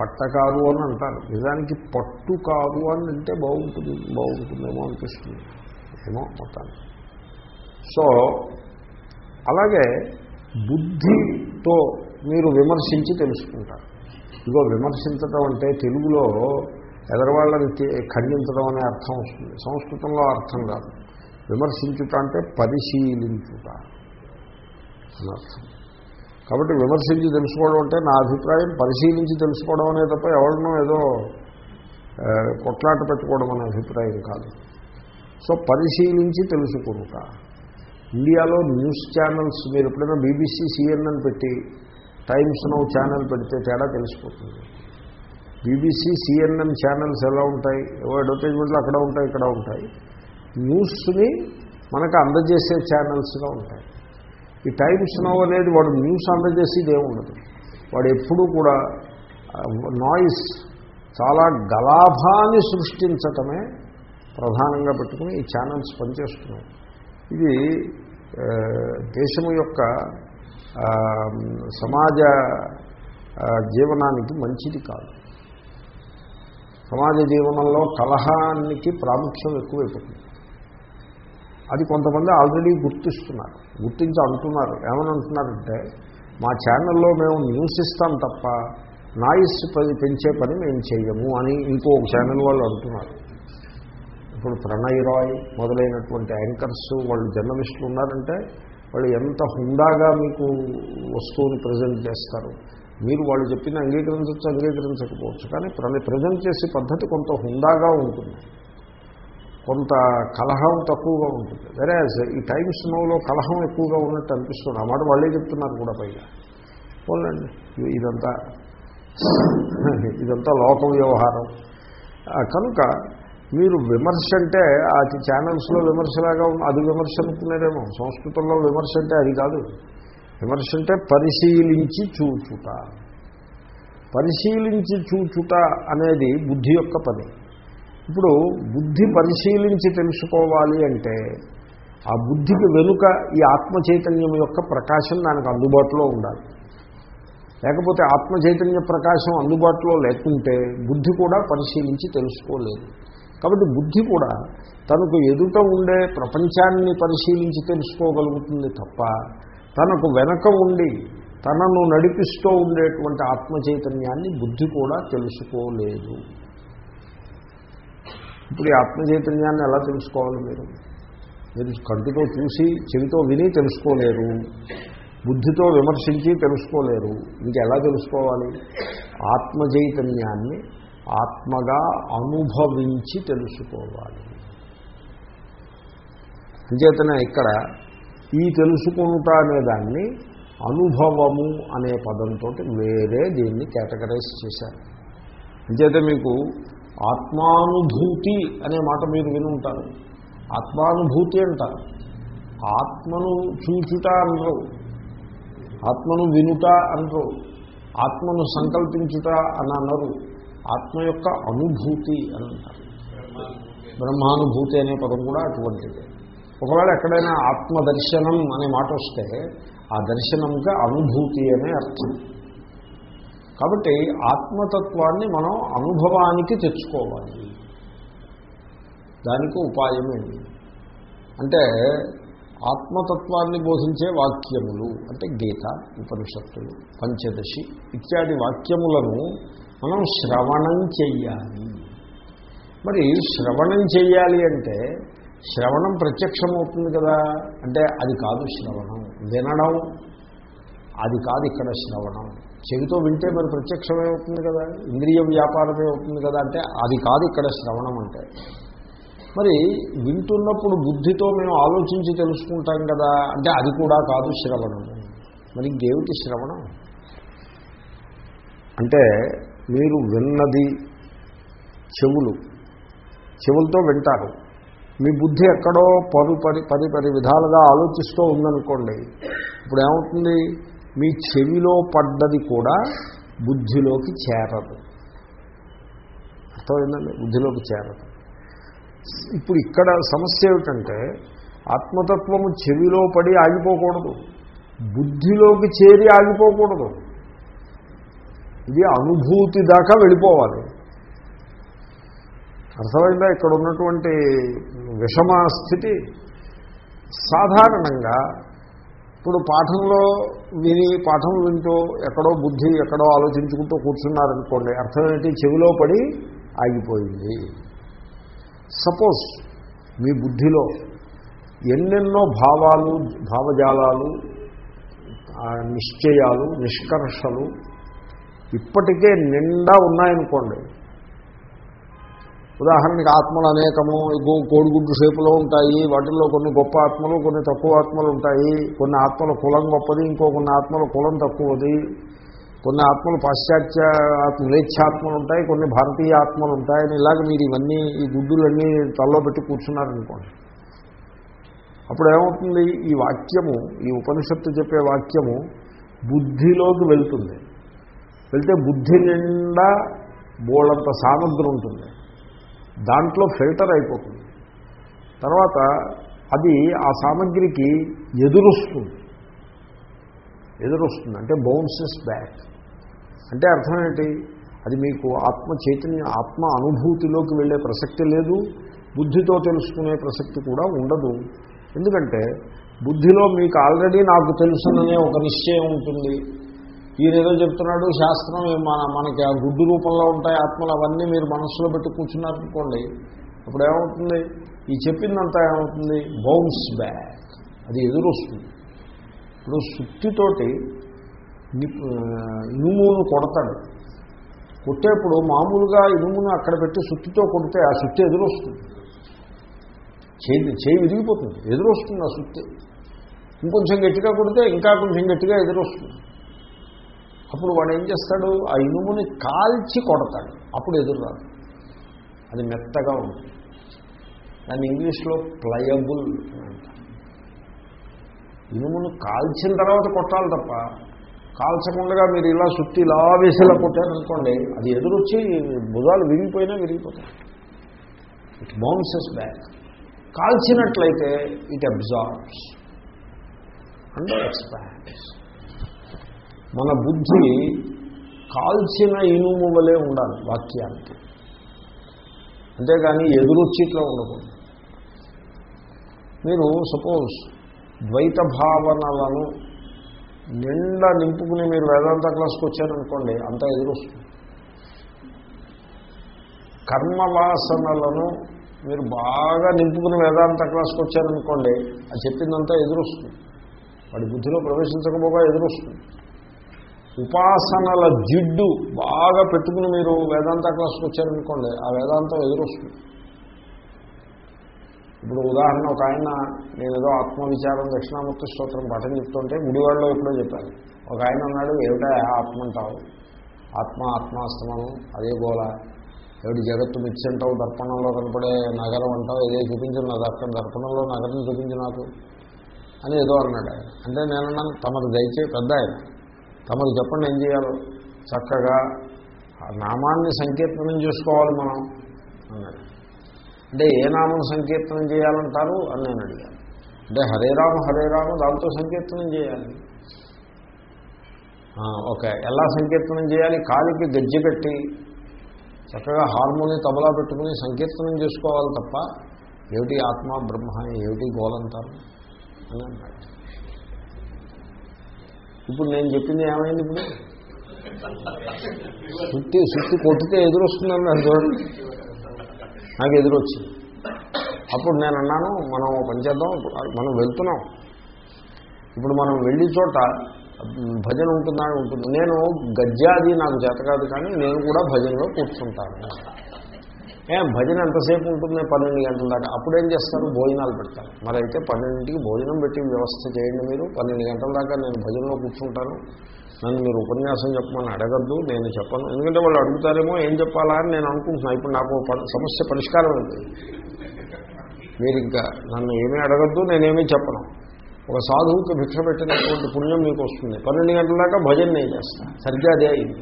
పట్టకారు అని అంటారు. నిజానికి పట్టుకారు అని అంటే బాగుంటుంది బాగుంటుందేమో అనిపిస్తుంది. ఏమో మొత్తాన్ని సో అలాగే బుద్ధితో మీరు విమర్శించి తెలుసుకుంటారు. ఇదిగో విమర్శించడం అంటే తెలుగులో ఎదరవాళ్ళని ఖండించడం అనే అర్థం వస్తుంది. సంస్కృతంలో అర్థం కాదు. విమర్శించుట అంటే పరిశీలించుట. అనర్థం. కాబట్టి విమర్శించి తెలుసుకోవడం అంటే నా అభిప్రాయం పరిశీలించి తెలుసుకోవడం అనే తప్ప ఎవరినో ఏదో కొట్లాట పెట్టుకోవడం అనే అభిప్రాయం కాదు. సో పరిశీలించి తెలుసుకుంటా ఇండియాలో న్యూస్ ఛానల్స్ మీరు ఎప్పుడైనా బీబీసీ సిఎన్ఎన్ పెట్టి టైమ్స్ నౌ ఛానల్ పెడితే తేడా తెలిసిపోతుంది. బీబీసీ సిఎన్ఎన్ ఛానల్స్ ఎలా ఉంటాయి? ఏవో అడ్వర్టైజ్మెంట్లు అక్కడ ఉంటాయి ఇక్కడ ఉంటాయి. న్యూస్ని మనకు అందజేసే ఛానల్స్గా ఉంటాయి. ఈ టైమ్స్ నో అనేది వాడు న్యూస్ అందజేసేది ఏముండదు వాడు ఎప్పుడూ కూడా నాయిస్ చాలా గలాభాన్ని సృష్టించటమే ప్రధానంగా పెట్టుకుని ఈ ఛానల్స్ పనిచేస్తున్నాయి. ఇది దేశము యొక్క సమాజ జీవనానికి మంచిది కాదు. సమాజ జీవనంలో కలహానికి ప్రాముఖ్యం ఎక్కువైపోతుంది. అది కొంతమంది ఆల్రెడీ గుర్తిస్తున్నారు. గుర్తించి అంటున్నారు. ఏమని అంటున్నారంటే మా ఛానల్లో మేము న్యూస్ ఇస్తాం తప్ప నాయిస్ పెంచే పని మేము చేయము అని ఇంకో ఛానల్ వాళ్ళు అంటున్నారు. ఇప్పుడు ప్రణయ్ రాయ్ మొదలైనటువంటి యాంకర్స్ వాళ్ళు జర్నలిస్టులు ఉన్నారంటే వాళ్ళు ఎంత హుండాగా మీకు వస్తువుని ప్రజెంట్ చేస్తారు? మీరు వాళ్ళు చెప్పిన అంగీకరించవచ్చు అంగీకరించకపోవచ్చు. కానీ ప్రజెంట్ చేసే పద్ధతి కొంత హుందాగా ఉంటుంది. కొంత కలహం తక్కువగా ఉంటుంది. వేరే ఈ టైమ్స్ నోలో కలహం ఎక్కువగా ఉన్నట్టు అనిపిస్తుంది. ఆ మాట వాళ్ళే చెప్తున్నారు కూడా పైగా. పోలండి ఇదంతా ఇదంతా లోక వ్యవహారం. కనుక మీరు విమర్శ అంటే ఆ ఛానల్స్లో విమర్శలాగా ఉన్న అది విమర్శ అనుకున్నారేమో సంస్కృతంలో విమర్శ అంటే అది కాదు. విమర్శ అంటే పరిశీలించి చూచుట. పరిశీలించి చూచుట అనేది బుద్ధి యొక్క పని. ఇప్పుడు బుద్ధి పరిశీలించి తెలుసుకోవాలి అంటే ఆ బుద్ధికి వెనుక ఈ ఆత్మ చైతన్యం యొక్క ప్రకాశం దానికి అందుబాటులో ఉండాలి. లేకపోతే ఆత్మ చైతన్య ప్రకాశం అందుబాటులో లేకుంటే బుద్ధి కూడా పరిశీలించి తెలుసుకోలేదు. కాబట్టి బుద్ధి కూడా తనకు ఎదుట ఉండే ప్రపంచాన్ని పరిశీలించి తెలుసుకోగలుగుతుంది తప్ప తనకు వెనక ఉండి తనను నడిపిస్తూ ఉండేటువంటి ఆత్మ చైతన్యాన్ని బుద్ధి కూడా తెలుసుకోలేదు. ఇప్పుడు ఈ ఆత్మచైతన్యాన్ని ఎలా తెలుసుకోవాలి మీరు? మీరు కంటితో చూసి చెవితో విని తెలుసుకోలేరు. బుద్ధితో విమర్శించి తెలుసుకోలేరు. ఇంకెలా తెలుసుకోవాలి? ఆత్మచైతన్యాన్ని ఆత్మగా అనుభవించి తెలుసుకోవాలి. అంచేతనే ఇక్కడ ఈ తెలుసుకుంటా అనేదాన్ని అనుభవము అనే పదంతో వేరే దీన్ని కేటగరైజ్ చేశారు. అంచేత మీకు ఆత్మానుభూతి అనే మాట మీరు వినుంటారు ఆత్మానుభూతి అంటారు. ఆత్మను చూచుట అనరు. ఆత్మను వినుట అనరు. ఆత్మను సంకల్పించుట అని అన్నారు ఆత్మ యొక్క అనుభూతి అని అంటారు. బ్రహ్మానుభూతి అనే పదం కూడా అటువంటిది. ఒకవేళ ఎక్కడైనా ఆత్మ దర్శనం అనే మాట వస్తే ఆ దర్శనంగా అనుభూతి అనే అర్థం. కాబట్టి ఆత్మతత్వాన్ని మనం అనుభవానికి తెచ్చుకోవాలి. దానికి ఉపాయం ఏంటి అంటే ఆత్మతత్వాన్ని బోధించే వాక్యములు అంటే గీత ఉపనిషత్తులు పంచదశి ఇత్యాది వాక్యములను మనం శ్రవణం చెయ్యాలి. మరి శ్రవణం చెయ్యాలి అంటే శ్రవణం ప్రత్యక్షమవుతుంది కదా? అంటే అది కాదు శ్రవణం. వినడం అది కాదు ఇక్కడ శ్రవణం. చెవితో వింటే మరి ప్రత్యక్షమే అవుతుంది కదా? ఇంద్రియ వ్యాపారమే అవుతుంది కదా? అంటే అది కాదు ఇక్కడ శ్రవణం అంటే. మరి వింటున్నప్పుడు బుద్ధితో మేము ఆలోచించి తెలుసుకుంటాం కదా? అంటే అది కూడా కాదు శ్రవణము మరి ఇంకేమిటి శ్రవణం? అంటే మీరు విన్నది చెవులు. చెవులతో వింటారు. మీ బుద్ధి ఎక్కడో పరు పది పది పది విధాలుగా ఆలోచిస్తూ ఉందనుకోండి ఇప్పుడు ఏమవుతుంది మీ చెవిలో పడ్డది కూడా బుద్ధిలోకి చేరదు. అర్థమైందండి? బుద్ధిలోకి చేరదు. ఇప్పుడు ఇక్కడ సమస్య ఏమిటంటే ఆత్మతత్వము చెవిలో పడి ఆగిపోకూడదు. బుద్ధిలోకి చేరి ఆగిపోకూడదు. ఇది అనుభూతి దాకా వెళ్ళిపోవాలి. అర్థమైందా? ఇక్కడ ఉన్నటువంటి విషమ స్థితి సాధారణంగా ఇప్పుడు పాఠంలో విని పాఠం వింటూ ఎక్కడో బుద్ధి ఎక్కడో ఆలోచించుకుంటూ కూర్చున్నారనుకోండి అర్థం ఏంటి? చెవిలో పడి ఆగిపోయింది. సపోజ్ మీ బుద్ధిలో ఎన్నెన్నో భావాలు భావజాలాలు నిశ్చయాలు నిష్కర్షలు ఇప్పటికే నిండా ఉన్నాయనుకోండి ఉదాహరణకి ఆత్మలు అనేకము కోడిగుడ్డు షేపులో ఉంటాయి వాటిల్లో కొన్ని గొప్ప ఆత్మలు కొన్ని తక్కువ ఆత్మలు ఉంటాయి. కొన్ని ఆత్మల కులం గొప్పది ఇంకో కొన్ని ఆత్మల కులం తక్కువది. కొన్ని ఆత్మలు పాశ్చాత్య ఆత్మ ఉంటాయి కొన్ని భారతీయ ఆత్మలు ఉంటాయని ఇలాగ మీరు ఇవన్నీ ఈ గుడ్డులన్నీ తల్లో పెట్టి కూర్చున్నారనుకోండి. అప్పుడు ఏమవుతుంది? ఈ వాక్యము ఈ ఉపనిషత్తు చెప్పే వాక్యము బుద్ధిలోకి వెళ్తుంది. వెళ్తే బుద్ధి నిండా బోళంత సామగ్రి ఉంటుంది. దాంట్లో ఫిల్టర్ అయిపోతుంది. తర్వాత అది ఆ సామగ్రికి ఎదురొస్తుంది. ఎదురొస్తుంది. అంటే బౌన్సెస్ బ్యాక్ అంటే అర్థం ఏంటి? అది మీకు ఆత్మ చైతన్య ఆత్మ అనుభూతిలోకి వెళ్ళే ప్రసక్తి లేదు. బుద్ధితో తెలుసుకునే ప్రసక్తి కూడా ఉండదు. ఎందుకంటే బుద్ధిలో మీకు ఆల్రెడీ నాకు తెలుసుననే ఒక నిశ్చయం ఉంటుంది. ఈయన ఏదో చెప్తున్నాడు శాస్త్రం మన మనకి ఆ గుడ్డు రూపంలో ఉంటాయి ఆత్మలు అవన్నీ మీరు మనస్సులో పెట్టి కూర్చున్నారనుకోండి అప్పుడు ఏమవుతుంది ఈ చెప్పిందంతా ఏమవుతుంది? Bounce back. అది ఎదురొస్తుంది. ఇప్పుడు సుత్తితోటి ఇనుమును కొడతాడు. కొట్టేప్పుడు మామూలుగా ఇనుమును అక్కడ పెట్టి సుత్తితో కొడితే ఆ సుత్తి ఎదురొస్తుంది. చేయి చేయి విరిగిపోతుంది ఎదురొస్తుంది ఆ సుత్తి. ఇంకొంచెం గట్టిగా కొడితే ఇంకా కొంచెం గట్టిగా ఎదురొస్తుంది. అప్పుడు వాడు ఏం చేస్తాడు? ఆ ఇనుముని కాల్చి కొడతాడు. అప్పుడు ఎదురురాదు అది మెత్తగా ఉంటుంది దాన్ని ఇంగ్లీష్లో ప్లయబుల్ ఇనుమును కాల్చిన తర్వాత కొట్టాలి తప్ప కాల్చకుండా మీరు ఇలా సుత్తి ఇలా వేసి ఇలా కొట్టారనుకోండి అది ఎదురొచ్చి భుజాలు విరిగిపోయినా విరిగిపోతాయి. ఇట్ బౌన్సెస్ బ్యాక్ కాల్చినట్లయితే ఇట్ అబ్జార్బ్స్ అండ్ ఎక్స్పాండ్స్ మన బుద్ధి కాల్చిన ఇనుము వలె ఉండాలి వాక్యానికి. అంతేగాని ఎదురొచ్చిట్లో ఉండకూడదు. మీరు సపోజ్ ద్వైత భావనలను నిండా నింపుకుని మీరు వేదాంత క్లాస్కి వచ్చారనుకోండి అంతా ఎదురొస్తుంది కర్మవాసనలను మీరు బాగా నింపుకుని వేదాంత క్లాస్కి వచ్చారనుకోండి అది చెప్పిందంతా ఎదురొస్తుంది వాడి బుద్ధిలో ప్రవేశించకపోగా ఎదురొస్తుంది ఉపాసనల జిడ్డు బాగా పెట్టుకుని మీరు వేదాంత క్లాస్కి వచ్చారనుకోండి ఆ వేదాంతం ఎదురొస్తుంది. ఇప్పుడు ఉదాహరణ ఒక ఆయన నేను ఏదో ఆత్మవిచారం దక్షిణామూర్తి స్తోత్రం పాఠం చెప్తుంటే గుడివాడలో ఎప్పుడో చెప్పాను ఒక ఆయన అన్నాడు ఏమిటా ఆత్మ అంటావు ఆత్మ ఆత్మాస్తమనం అదే గోళ. ఏమిటి జగత్తు మిచ్చి అంటావు? దర్పణంలో కనపడే నగరం అంటావు? ఏదో చూపించిన నా దర్పణ దర్పణంలో నగరం చూపించి నాకు. అని ఏదో అన్నాడు ఆయన. అంటే నేను తమకు దయచే పెద్ద ఆయన. తమరు చెప్పండి ఏం చేయాలో. చక్కగా నామాన్ని సంకీర్తనం చేసుకోవాలి మనం అన్నాడు. అంటే ఏ నామం సంకీర్తనం చేయాలంటారు అని నేను అడిగాను. అంటే హరే రామ హరే రామ దాంతో సంకీర్తనం చేయాలి. ఓకే. ఎలా సంకీర్తనం చేయాలి? కాలికి గజ్జి పెట్టి చక్కగా హార్మోని తబలా పెట్టుకుని సంకీర్తనం చేసుకోవాలి తప్ప ఏమిటి ఆత్మ బ్రహ్మ ఏమిటి గోలంతారు అని అన్నాడు. ఇప్పుడు నేను చెప్పింది ఏమైంది ఇప్పుడు? సుత్తి సుత్తి కొట్టితే ఎదురొస్తుందన్నాడు చూడండి నాకు ఎదురొచ్చింది. అప్పుడు నేను అన్నాను మనం పనిచేద్దాం పని చేద్దాం మనం వెళ్తున్నాం. ఇప్పుడు మనం వెళ్ళి చోట భజన ఉంటుందని ఉంటుంది. నేను గజ్జాది నాకు చేత కాదు కానీ నేను కూడా భజనలో కూర్చుంటాను. ఏం భజన ఎంతసేపు ఉంటుంది? పన్నెండు గంటల దాకా. అప్పుడేం చేస్తారు? భోజనాలు పెడతారు. మరి అయితే పన్నెండింటికి భోజనం పెట్టి వ్యవస్థ చేయండి మీరు. పన్నెండు గంటల దాకా నేను భజనలో కూర్చుంటాను. నన్ను మీరు ఉపన్యాసం చెప్పమని అడగద్దు నేను చెప్పను. ఎందుకంటే వాళ్ళు అడుగుతారేమో ఏం చెప్పాలా అని నేను అనుకుంటున్నాను ఇప్పుడు నాకు ప- సమస్య పరిష్కారం ఉంది. మీరు ఇంకా నన్ను ఏమీ అడగద్దు నేనేమీ చెప్పను. ఒక సాధువుకి భిక్ష పెట్టినటువంటి పుణ్యం మీకు వస్తుంది. పన్నెండు గంటల దాకా భజన నేను చేస్తాను. సరిగ్గా అదే అయింది.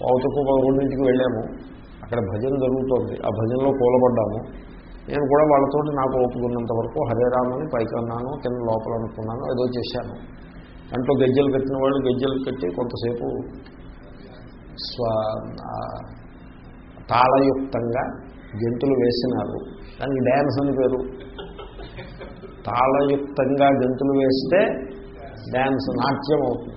పావుతకు పదకొండింటికి వెళ్ళాము. అక్కడ భజన జరుగుతోంది. ఆ భజనలో కూలబడ్డాము. నేను కూడా వాళ్ళతో నాకు ఒప్పుకున్నంత వరకు హరేరామని పైకి అన్నాను కింద లోపల అనుకున్నాను ఏదో చేశాను. దాంట్లో గజ్జలు కట్టిన వాళ్ళు గజ్జలు కట్టి కొంతసేపు స్వ తాళయుక్తంగా గెంతులు వేసినారు. దానికి డ్యాన్స్ అని పేరు. తాళయుక్తంగా గెంతులు వేస్తే డ్యాన్స్ నాట్యం అవుతుంది.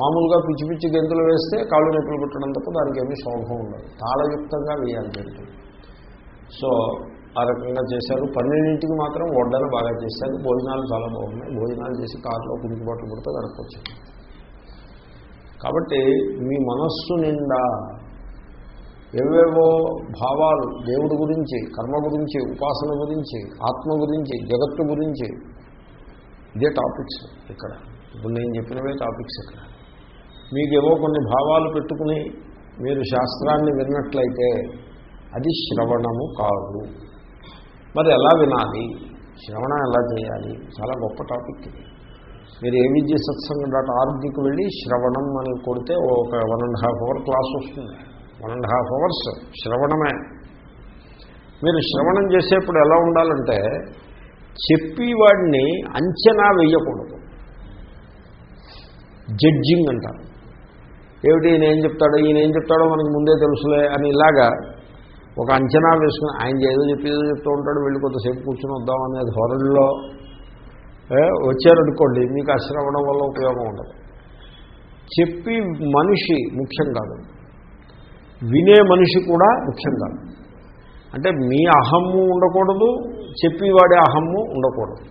మామూలుగా పిచ్చి పిచ్చి గెంతులు వేస్తే కాళ్ళు నొప్పులు పుట్టడం తప్ప దానికి ఏమీ శోభం ఉండదు. తాళయుక్తంగా వేయాలి గెంతులు సో ఆ రకంగా చేశారు. పన్నెండింటికి మాత్రం వడ్డలు బాగా చేశారు. భోజనాలు చాలా బాగున్నాయి. భోజనాలు చేసి కారులో కుదిరిబాట్లు పుడితే గడపచ్చు కాబట్టి మీ మనస్సు నిండా ఏవేవో భావాలు దేవుడి గురించి కర్మ గురించి ఉపాసన గురించి ఆత్మ గురించి జగత్తు గురించి ఇదే టాపిక్స్ ఇక్కడ. ఇప్పుడు నేను చెప్పినవే టాపిక్స్ ఇక్కడ. మీకు ఏవో కొన్ని భావాలు పెట్టుకుని మీరు శాస్త్రాన్ని విన్నట్లయితే అది శ్రవణము కాదు. మరి ఎలా వినాలి? శ్రవణం ఎలా చేయాలి? చాలా గొప్ప టాపిక్ ఇది. మీరు ఏవిజీ సత్సంగం డాట్ ఆర్గ్కి వెళ్ళి శ్రవణం అని కొడితే ఒక one and half hour class వస్తుంది. వన్ అండ్ హాఫ్ అవర్స్ శ్రవణమే. మీరు శ్రవణం చేసేప్పుడు ఎలా ఉండాలంటే చెప్పేవాడిని అంచనా వేయకూడదు. జడ్జింగ్ అంటారు. ఏమిటి ఈయన ఏం చెప్తాడో ఈయన ఏం చెప్తాడో మనకు ముందే తెలుసులే అని ఇలాగా ఒక అంచనా వేసుకుని ఆయన ఏదో చెప్పి ఏదో చెప్తూ ఉంటాడు వెళ్ళి కొంతసేపు కూర్చొని వద్దాం అనే ధోరణిలో వచ్చారనుకోండి మీకు అశ్రవణం వల్ల ఉపయోగం ఉండదు. చెప్పి మనిషి ముఖ్యం కాదు. వినే మనిషి కూడా ముఖ్యం కాదు. అంటే మీ అహమ్ము ఉండకూడదు చెప్పేవాడి అహమ్ము ఉండకూడదు.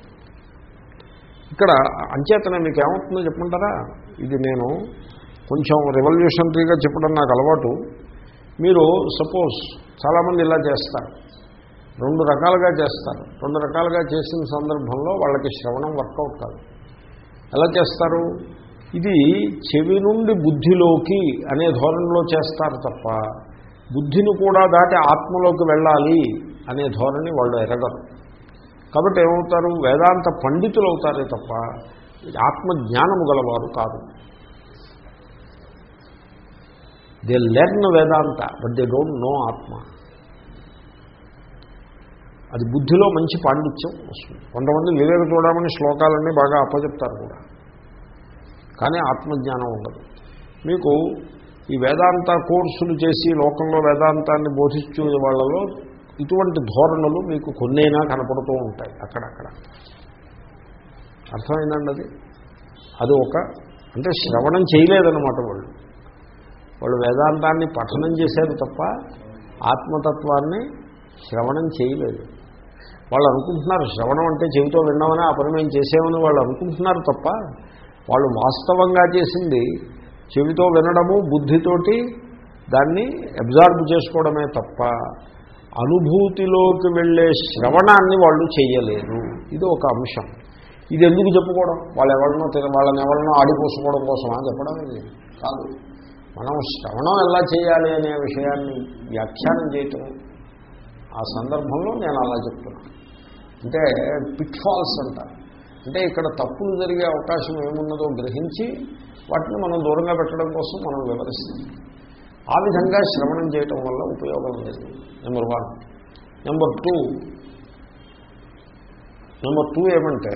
ఇక్కడ అంచేతనే మీకు ఏమవుతుందో చెప్పమంటారా? ఇది నేను కొంచెం రెవల్యూషనరీగా చెప్పడం నాకు అలవాటు. మీరు సపోజ్ చాలామంది ఇలా చేస్తారు. రెండు రకాలుగా చేస్తారు. రెండు రకాలుగా చేసిన సందర్భంలో వాళ్ళకి శ్రవణం వర్కౌట్ కాదు. ఎలా చేస్తారు? ఇది చెవి నుండి బుద్ధిలోకి అనే ధోరణిలో చేస్తారు తప్ప బుద్ధిని కూడా దాటి ఆత్మలోకి వెళ్ళాలి అనే ధోరణి వాళ్ళు ఎరగరు. కాబట్టి ఏమవుతారు? వేదాంత పండితులు అవుతారే తప్ప ఆత్మజ్ఞానము గలవారు కాదు they learn Vedanta but they don't know ఆత్మ అది బుద్ధిలో మంచి పాండిత్యం వస్తుంది. కొంతమంది వివేక చూడమని శ్లోకాలన్నీ బాగా అప్పచెప్తారు కూడా. కానీ ఆత్మజ్ఞానం ఉండదు. మీకు ఈ వేదాంత కోర్సులు చేసి లోకంలో వేదాంతాన్ని బోధించే వాళ్ళలో ఇటువంటి ధోరణులు మీకు కొన్నైనా కనపడుతూ ఉంటాయి అక్కడక్కడ. అర్థమైందండి అది? అది ఒక అంటే శ్రవణం చేయలేదన్నమాట వాళ్ళు. వాళ్ళు వేదాంతాన్ని పఠనం చేశారు తప్ప ఆత్మతత్వాన్ని శ్రవణం చేయలేదు. వాళ్ళు అనుకుంటున్నారు శ్రవణం అంటే చెవితో విన్నామని ఆ పని మేము చేసామని వాళ్ళు అనుకుంటున్నారు తప్ప వాళ్ళు వాస్తవంగా చేసింది చెవితో వినడము బుద్ధితోటి దాన్ని అబ్జార్బ్ చేసుకోవడమే తప్ప అనుభూతిలోకి వెళ్ళే శ్రవణాన్ని వాళ్ళు చేయలేరు ఇది ఒక అంశం. ఇది ఎందుకు చెప్పుకోవడం? వాళ్ళు ఎవరినో వాళ్ళని ఎవరినో ఆడిపోసుకోవడం కోసమా? చెప్పడం ఇది కాదు. మనం శ్రవణం ఎలా చేయాలి అనే విషయాన్ని వ్యాఖ్యానం చేయటం. ఆ సందర్భంలో నేను అలా చెప్తున్నాను అంటే పిట్ఫాల్స్ అంటారు అంటే ఇక్కడ తప్పులు జరిగే అవకాశం ఏమున్నదో గ్రహించి వాటిని మనం దూరంగా పెట్టడం కోసం మనం వివరిస్తాం. ఆ విధంగా శ్రవణం చేయటం వల్ల ఉపయోగం లేదు. Number one number two number two ఏమంటే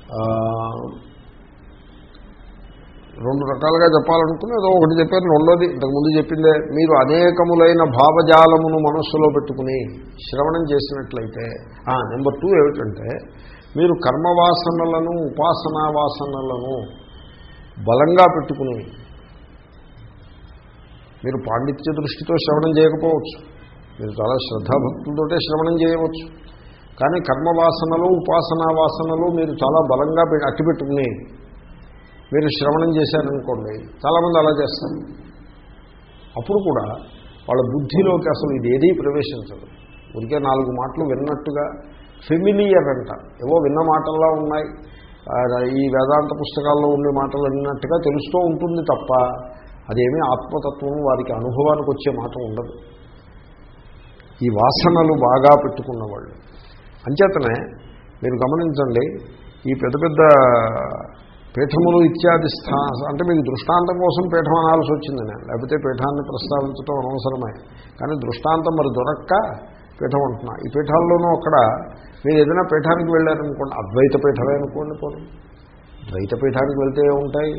ఆ, రెండు రకాలుగా చెప్పాలనుకుని ఏదో ఒకటి చెప్పారు రెండోది ఇంతకుముందు చెప్పిందే. మీరు అనేకములైన భావజాలమును మనస్సులో పెట్టుకుని శ్రవణం చేసినట్లయితే నెంబర్ టూ ఏమిటంటే మీరు కర్మవాసనలను ఉపాసనా వాసనలను బలంగా పెట్టుకుని మీరు పాండిత్య దృష్టితో శ్రవణం చేయకపోవచ్చు. మీరు చాలా శ్రద్ధాభక్తులతోటే శ్రవణం చేయవచ్చు. కానీ కర్మవాసనలు ఉపాసనా వాసనలు మీరు చాలా బలంగా అట్టిపెట్టుకుని మీరు శ్రవణం చేశారనుకోండి చాలామంది అలా చేస్తారు. అప్పుడు కూడా వాళ్ళ బుద్ధిలోకి అసలు ఇది ఏదీ ప్రవేశించదు. ఉరికే నాలుగు మాటలు విన్నట్టుగా ఫెమిలియర్ అంట. ఏవో విన్న మాటల్లా ఉన్నాయి. ఈ వేదాంత పుస్తకాల్లో ఉండే మాటలు విన్నట్టుగా తెలుస్తూ ఉంటుంది తప్ప అదేమీ ఆత్మతత్వం వారికి అనుభవానికి వచ్చే మాట ఉండదు. ఈ వాసనలు బాగా పెట్టుకున్నవాళ్ళు. అంచేతనే మీరు గమనించండి ఈ పెద్ద పెద్ద పీఠములు ఇత్యాది స్థా అంటే మీకు దృష్టాంతం కోసం పీఠం అనాల్సి వచ్చింది నేను. లేకపోతే పీఠాన్ని ప్రస్తావించడం అనవసరమే. కానీ దృష్టాంతం మరి దొరక్క పీఠం అంటున్నా. ఈ పీఠాల్లోనూ అక్కడ మీరు ఏదైనా పీఠానికి వెళ్ళారనుకోండి అద్వైత పీఠమే అనుకోండి పోనీ. ద్వైత పీఠానికి వెళ్తే ఉంటాయి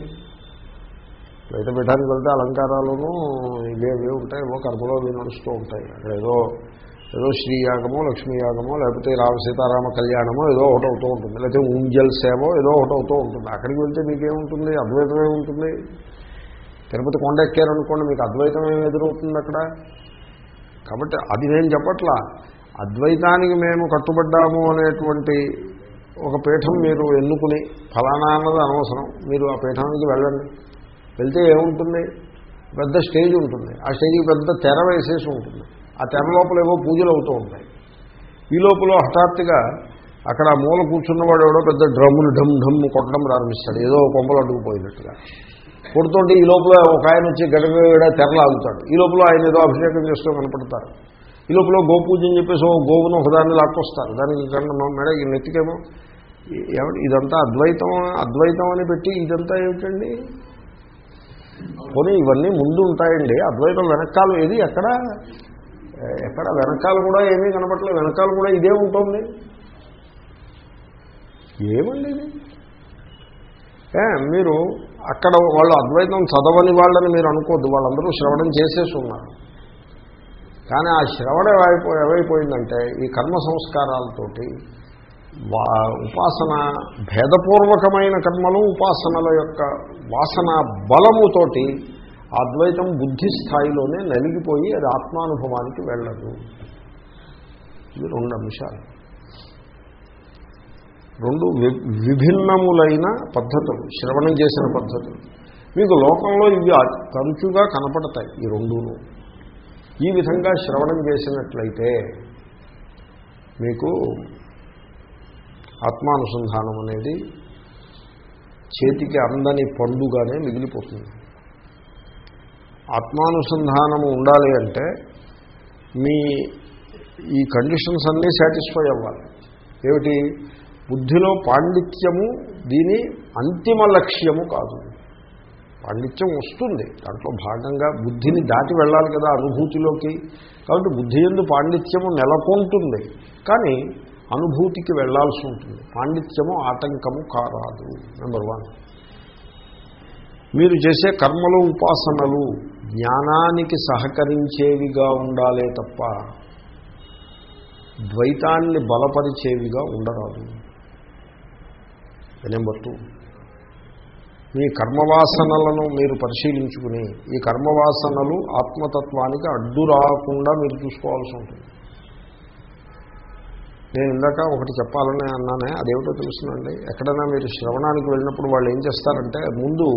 ద్వైత పీఠానికి వెళ్తే అలంకారాలను ఇవేవి ఉంటాయి ఏవో కర్మలో ఇవి నడుస్తూ ఉంటాయి. అక్కడ ఏదో ఏదో శ్రీయాగమో లక్ష్మీయాగమో లేకపోతే రామ సీతారామ కళ్యాణమో ఏదో ఒకటి అవుతూ ఉంటుంది. లేకపోతే ఊంజల్ సేవో ఏదో ఒకటి అవుతూ ఉంటుంది. అక్కడికి వెళ్తే మీకేముంటుంది? అద్వైతమే ఉంటుంది. తిరుపతి కొండ ఎక్కారనుకోండి మీకు అద్వైతం ఏమి ఎదురవుతుంది అక్కడ? కాబట్టి అది నేను చెప్పట్లా. అద్వైతానికి మేము కట్టుబడ్డాము అనేటువంటి ఒక పీఠం మీరు ఎన్నుకుని ఫలానా అన్నది అనవసరం. మీరు ఆ పీఠానికి వెళ్ళండి. వెళ్తే ఏముంటుంది? పెద్ద స్టేజ్ ఉంటుంది. ఆ స్టేజ్కి పెద్ద తెర వేసేసి ఉంటుంది. ఆ తెర లోపల ఏవో పూజలు అవుతూ ఉంటాయి. ఈ లోపల హఠాత్తుగా అక్కడ ఆ మూల కూర్చున్నవాడు ఎవడో పెద్ద డ్రమ్ములు ఢమ్ ఢమ్ కొట్టడం ప్రారంభిస్తాడు. ఏదో కొమ్మలు అడ్డుకుపోయినట్టుగా. కొడుతుంటే ఈ లోపల ఒక ఆయన వచ్చి గడగడ తెరలాగుతాడు ఈ లోపల ఆయన ఏదో అభిషేకం చేస్తూ కనపడతారు. ఈ లోపల గోపూజ అని చెప్పేసి ఓ గోవును ఒకదాన్ని లాక్కొస్తారు. దానికి కన్నా మేడ ఈ నెత్తికేమో ఇదంతా అద్వైతం అద్వైతం అని పెట్టి ఇదంతా ఏమిటండి? పోనీ ఇవన్నీ ముందు ఉంటాయండి అద్వైతం వెనకాల ఏది ఎక్కడ ఎక్కడ వెనకాల కూడా ఏమీ కనపడలేదు. వెనకాల కూడా ఇదే ఉంటుంది. ఏమండి ఇది? మీరు అక్కడ వాళ్ళు అద్వైతం చదవని వాళ్ళని మీరు అనుకోద్దు. వాళ్ళందరూ శ్రవణం చేసేసి ఉన్నారు. కానీ ఆ శ్రవణం ఏవైపో ఏవైపోయిందంటే ఈ కర్మ సంస్కారాలతోటి ఉపాసన భేదపూర్వకమైన కర్మలు ఉపాసనల యొక్క వాసన బలముతోటి అద్వైతం బుద్ధి స్థాయిలోనే నలిగిపోయి అది ఆత్మానుభవానికి వెళ్ళదు. ఇవి రెండు అంశాలు. రెండు విభిన్నములైన పద్ధతులు శ్రవణం చేసిన పద్ధతులు. మీకు లోకంలో ఇవి తరచుగా కనపడతాయి ఈ రెండును. ఈ విధంగా శ్రవణం చేసినట్లయితే మీకు ఆత్మానుసంధానం అనేది చేతికి అందని పండుగానే మిగిలిపోతుంది. ఆత్మానుసంధానము ఉండాలి అంటే మీ ఈ కండిషన్స్ అన్నీ సాటిస్ఫై అవ్వాలి. ఏమిటి? బుద్ధిలో పాండిత్యము దీని అంతిమ లక్ష్యము కాదు. పాండిత్యం వస్తుంది. దాంట్లో భాగంగా బుద్ధిని దాటి వెళ్ళాలి కదా అనుభూతిలోకి. కాబట్టి బుద్ధి ఎందు పాండిత్యము నెలకొంటుంది. కానీ అనుభూతికి వెళ్ళాల్సి ఉంటుంది. పాండిత్యము ఆటంకము కారాదు. నెంబర్ వన్ మీరు చేసే కర్మలు ఉపాసనలు జ్ఞానానికి సహకరించేవిగా ఉండాలే తప్ప ద్వైతాన్ని బలపరిచేవిగా ఉండరాదు. నెంబర్ టూ మీ కర్మవాసనలను మీరు పరిశీలించుకుని ఈ కర్మవాసనలు ఆత్మతత్వానికి అడ్డు రాకుండా మీరు చూసుకోవాల్సి ఉంటుంది. నేను ఇందాక ఒకటి చెప్పాలని అన్నానే అదేమిటో తెలుసునండి. ఎక్కడైనా మీరు శ్రవణానికి వెళ్ళినప్పుడు వాళ్ళు ఏం చేస్తారంటే ముందు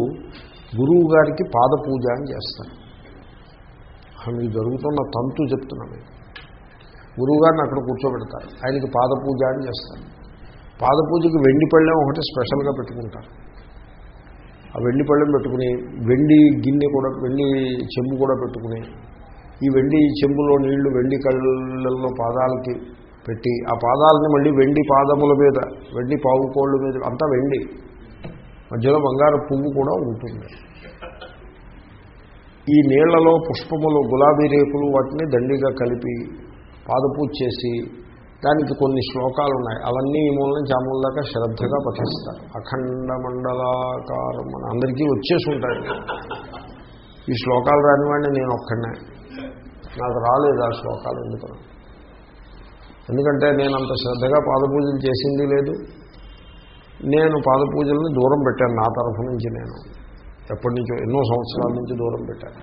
గురువు గారికి పాద పూజ అని చేస్తారు. మీకు జరుగుతున్న తంతు చెప్తున్నా మీకు అక్కడ కూర్చోబెడతారు. ఆయనకి పాదపూజ అని చేస్తారు. పాద పూజకి వెండి పళ్ళెం ఒకటి స్పెషల్గా పెట్టుకుంటారు. ఆ వెండి పళ్ళెం పెట్టుకుని వెండి గిన్నె కూడా వెండి చెంబు కూడా పెట్టుకుని ఈ వెండి చెంబులో నీళ్ళు వెండి కళ్ళల్లో పాదాలకి పెట్టి ఆ పాదాలని మళ్ళీ వెండి పాదముల మీద వెండి పావుకోళ్ళ మీద అంతా వెండి. మధ్యలో బంగారు పువ్వు కూడా ఉంటుంది. ఈ నీళ్ళలో పుష్పములు గులాబీ రేకులు వాటిని దండిగా కలిపి పాదపూజ చేసి దానికి కొన్ని శ్లోకాలు ఉన్నాయి అవన్నీ ఈ మూల నుంచి ఆ దాకా శ్రద్ధగా పఠిస్తారు. అఖండ మండలాకారం అని అందరికీ వచ్చేసి ఉంటాయి. ఈ శ్లోకాలు రానివాడిని నేను ఒక్కడనే. నాకు రాలేదు ఆ శ్లోకాలు ఎందుకు? ఎందుకంటే నేను అంత శ్రద్ధగా పాదపూజలు చేసింది లేదు. నేను పాదపూజలను దూరం పెట్టాను నా తరఫు నుంచి నేను. ఎప్పటి నుంచో ఎన్నో సంవత్సరాల నుంచి దూరం పెట్టాను.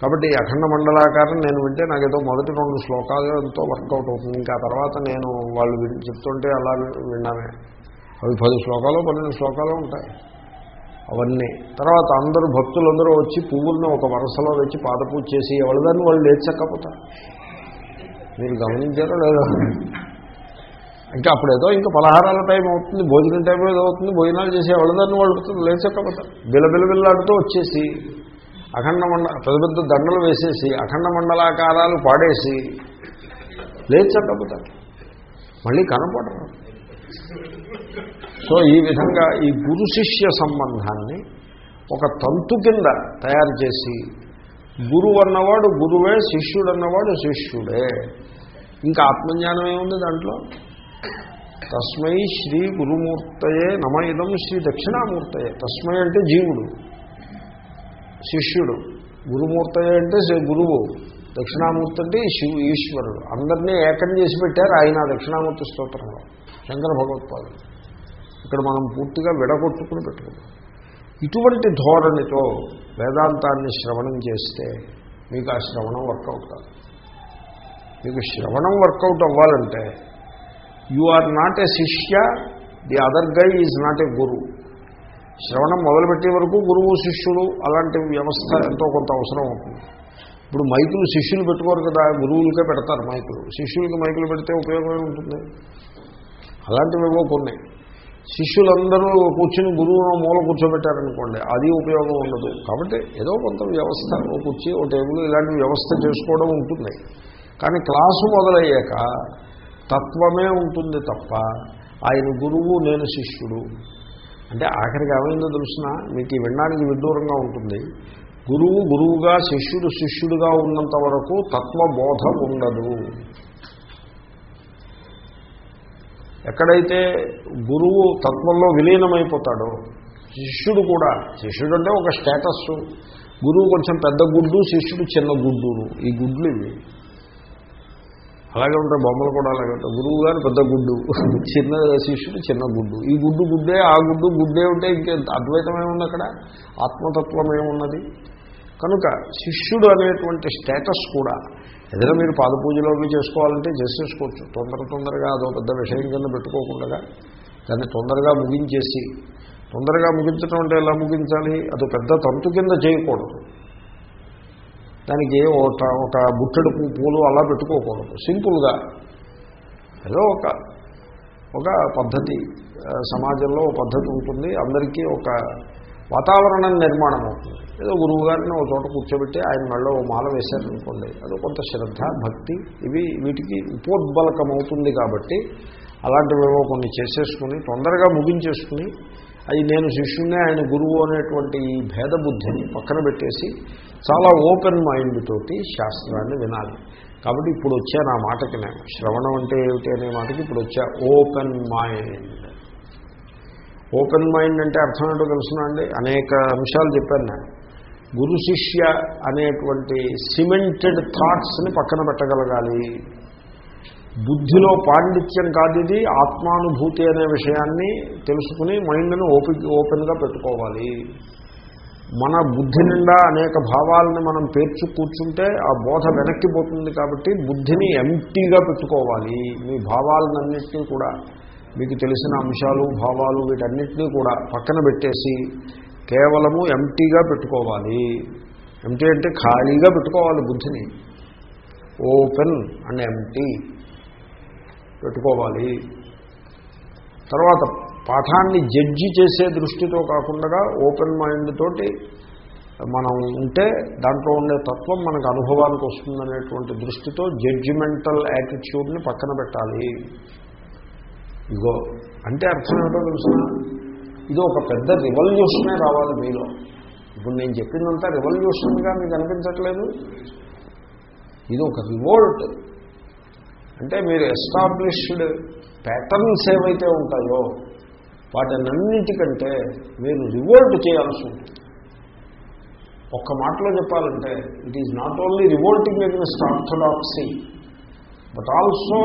కాబట్టి అఖండ మండలాకారం నేను వింటే నాకు ఏదో మొదటి రెండు శ్లోకాలు ఎంతో వర్కౌట్ అవుతుంది. ఇంకా తర్వాత నేను వాళ్ళు చెప్తుంటే అలా విన్నామే. అవి పది శ్లోకాలు పన్నెండు శ్లోకాలు ఉంటాయి. అవన్నీ. తర్వాత అందరూ భక్తులందరూ వచ్చి పువ్వులను ఒక వరుసలో వచ్చి పాదపూజ చేసి ఎవరిదాన్ని వాళ్ళు లేచక్కపోతారు మీరు గమనించారో లేదో? ఇంకా అప్పుడు ఏదో ఇంకా పలహారాల టైం అవుతుంది భోజనం టైం ఏదో అవుతుంది భోజనాలు చేసే వాళ్ళదాన్ని వాళ్ళు లేచక్కపోతారు బిలబిల బిల్లాడుతూ వచ్చేసి అఖండ మండ పెద్ద పెద్ద దండలు వేసేసి అఖండ మండలాకారాలు పాడేసి లేచకపోతారు మళ్ళీ కనపడరు. సో ఈ విధంగా ఈ గురు శిష్య సంబంధాన్ని ఒక తంతు కింద తయారు చేసి గురువు అన్నవాడు గురువే శిష్యుడు అన్నవాడు శిష్యుడే. ఇంకా ఆత్మజ్ఞానం ఏముంది దాంట్లో? తస్మై శ్రీ గురుమూర్తయే నమ ఇదం శ్రీ దక్షిణామూర్తయే. తస్మై అంటే జీవుడు శిష్యుడు. గురుమూర్తయే అంటే శ్రీ- గురువు. దక్షిణామూర్తి అంటే శివు ఈశ్వరుడు. అందరినీ ఏకం చేసి పెట్టారు ఆయన దక్షిణామూర్తి స్తోత్రంలో శంకర భగవత్పాదులు. ఇక్కడ మనం పూర్తిగా విడగొట్టుకుని పెట్టుకున్నాం ఇటువంటి ధోరణితో వేదాంతాన్ని శ్రవణం చేస్తే మీకు ఆ శ్రవణం వర్కౌట్ కాదు. మీకు శ్రవణం వర్కౌట్ అవ్వాలంటే you are not a shishya the other guy is not a guru. శ్రవణం మొదలుపెట్టే వరకు గురువు శిష్యుడు అలాంటి వ్యవస్థ ఎంతో కొంత అవసరం అవుతుంది. ఇప్పుడు మైకులు శిష్యులు పెట్టుకోరు కదా గురువులకే పెడతారు మైకులు. శిష్యులకి మైకులు పెడితే ఉపయోగమే ఉంటుంది. అలాంటివేవో కొన్ని. శిష్యులందరూ కూర్చుని గురువును మూల కూర్చోబెట్టారనుకోండి అది ఉపయోగం ఉండదు. కాబట్టి ఏదో కొంత వ్యవస్థ ఓ కుర్చీ ఓ టేబుల్ ఇలాంటి వ్యవస్థ చేసుకోవడం ఉంటుంది. కానీ క్లాసు మొదలయ్యాక తత్వమే ఉంటుంది తప్ప ఆయన గురువు నేను శిష్యుడు. అంటే ఆఖరికి ఏమైందో తెలుసిన? మీకు వినడానికి విడ్డూరంగా ఉంటుంది. గురువు గురువుగా శిష్యుడు శిష్యుడుగా ఉన్నంత వరకు తత్వబోధ ఉండదు. ఎక్కడైతే గురువు తత్వంలో విలీనమైపోతాడో శిష్యుడు కూడా శిష్యుడు అంటే ఒక స్టేటస్ గురువు కొంచెం పెద్ద గుడ్డు శిష్యుడు చిన్న గుడ్డును. ఈ గుడ్లు ఇవి. అలాగే ఉంటాయి బొమ్మలు కూడా అలాగే ఉంటాయి. గురువు గారు పెద్ద గుడ్డు. చిన్న శిష్యుడు చిన్న గుడ్డు. ఈ గుడ్డు గుడ్డే ఆ గుడ్డు గుడ్డే ఉంటే ఇంకే అద్వైతమేముంది అక్కడ? ఆత్మతత్వం ఏమున్నది? కనుక శిష్యుడు అనేటువంటి స్టేటస్ కూడా ఏదైనా మీరు పాదపూజలోకి చేసుకోవాలంటే చేసేసుకోవచ్చు తొందర తొందరగా అదో పెద్ద విషయం కింద పెట్టుకోకుండా దాన్ని తొందరగా ముగించేసి తొందరగా ముగించడం అంటే ఎలా ముగించాలి? అది పెద్ద తంతు కింద చేయకూడదు. దానికి ఒక ఒక బుట్టెడు పూలు అలా పెట్టుకోకూడదు. సింపుల్గా. ఏదో ఒక ఒక పద్ధతి. సమాజంలో ఒక పద్ధతి ఉంటుంది. అందరికీ ఒక వాతావరణం నిర్మాణం అవుతుంది. ఏదో గురువు గారిని ఒక చోట కూర్చోబెట్టి ఆయన మళ్ళీ ఓ మాల వేశారనుకోండి. అది కొంత శ్రద్ధ భక్తి. ఇవి వీటికి ఉపోద్బలకం అవుతుంది కాబట్టి అలాంటివేవో కొన్ని చేసేసుకుని తొందరగా ముగించేసుకుని అది నేను శిష్యునే ఆయన గురువు అనేటువంటి ఈ భేద బుద్ధిని పక్కన పెట్టేసి చాలా ఓపెన్ మైండ్ తోటి శాస్త్రాన్ని వినాలి. కాబట్టి ఇప్పుడు వచ్చా నా మాటకి నేను. శ్రవణం అంటే ఏమిటి అనే మాటకి ఇప్పుడు వచ్చా ఓపెన్ మైండ్. ఓపెన్ మైండ్ అంటే అర్థం ఏంటో తెలుసునా అండి? అనేక అంశాలు చెప్పాను నేను. గురు శిష్య అనేటువంటి సిమెంటెడ్ థాట్స్ని పక్కన పెట్టగలగాలి. బుద్ధిలో పాండిత్యం కాదు ఇది ఆత్మానుభూతి అనే విషయాన్ని తెలుసుకుని మైండ్ను ఓపెన్ ఓపెన్గా పెట్టుకోవాలి. మన బుద్ధి నిండా అనేక భావాలని మనం పేర్చి కూర్చుంటే ఆ బోధ వెనక్కిపోతుంది కాబట్టి బుద్ధిని ఎంటీగా పెట్టుకోవాలి. మీ భావాలన్నింటినీ కూడా మీకు తెలిసిన అంశాలు భావాలు వీటన్నిటినీ కూడా పక్కన పెట్టేసి కేవలము ఎంటీగా పెట్టుకోవాలి. ఎంటీ అంటే ఖాళీగా పెట్టుకోవాలి బుద్ధిని. ఓపెన్ అండ్ ఎంటీ పెట్టుకోవాలి. తర్వాత పాఠాన్ని జడ్జి చేసే దృష్టితో కాకుండా ఓపెన్ మైండ్ తోటి మనం ఉంటే దాంట్లో ఉండే తత్వం మనకు అనుభవానికి వస్తుందనేటువంటి దృష్టితో జడ్జిమెంటల్ యాటిట్యూడ్ని పక్కన పెట్టాలి. ఇగో అంటే అర్థం ఏంటో తెలుసిన ఇది ఒక పెద్ద రివల్యూషనే రావాలి మీలో. ఇప్పుడు నేను చెప్పిందంతా రివల్యూషన్గా మీకు అనిపించట్లేదు? ఇది ఒక రివోల్ట్ అంటే మీరు ఎస్టాబ్లిష్డ్ ప్యాటర్న్స్ ఏవైతే ఉంటాయో వాటినన్నిటికంటే మీరు రివోల్ట్ చేయాల్సి ఉంటుంది. ఒక్క మాటలో చెప్పాలంటే it is not only revolting against orthodoxy but also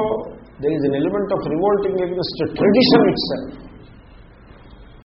there is an element of revolting against tradition itself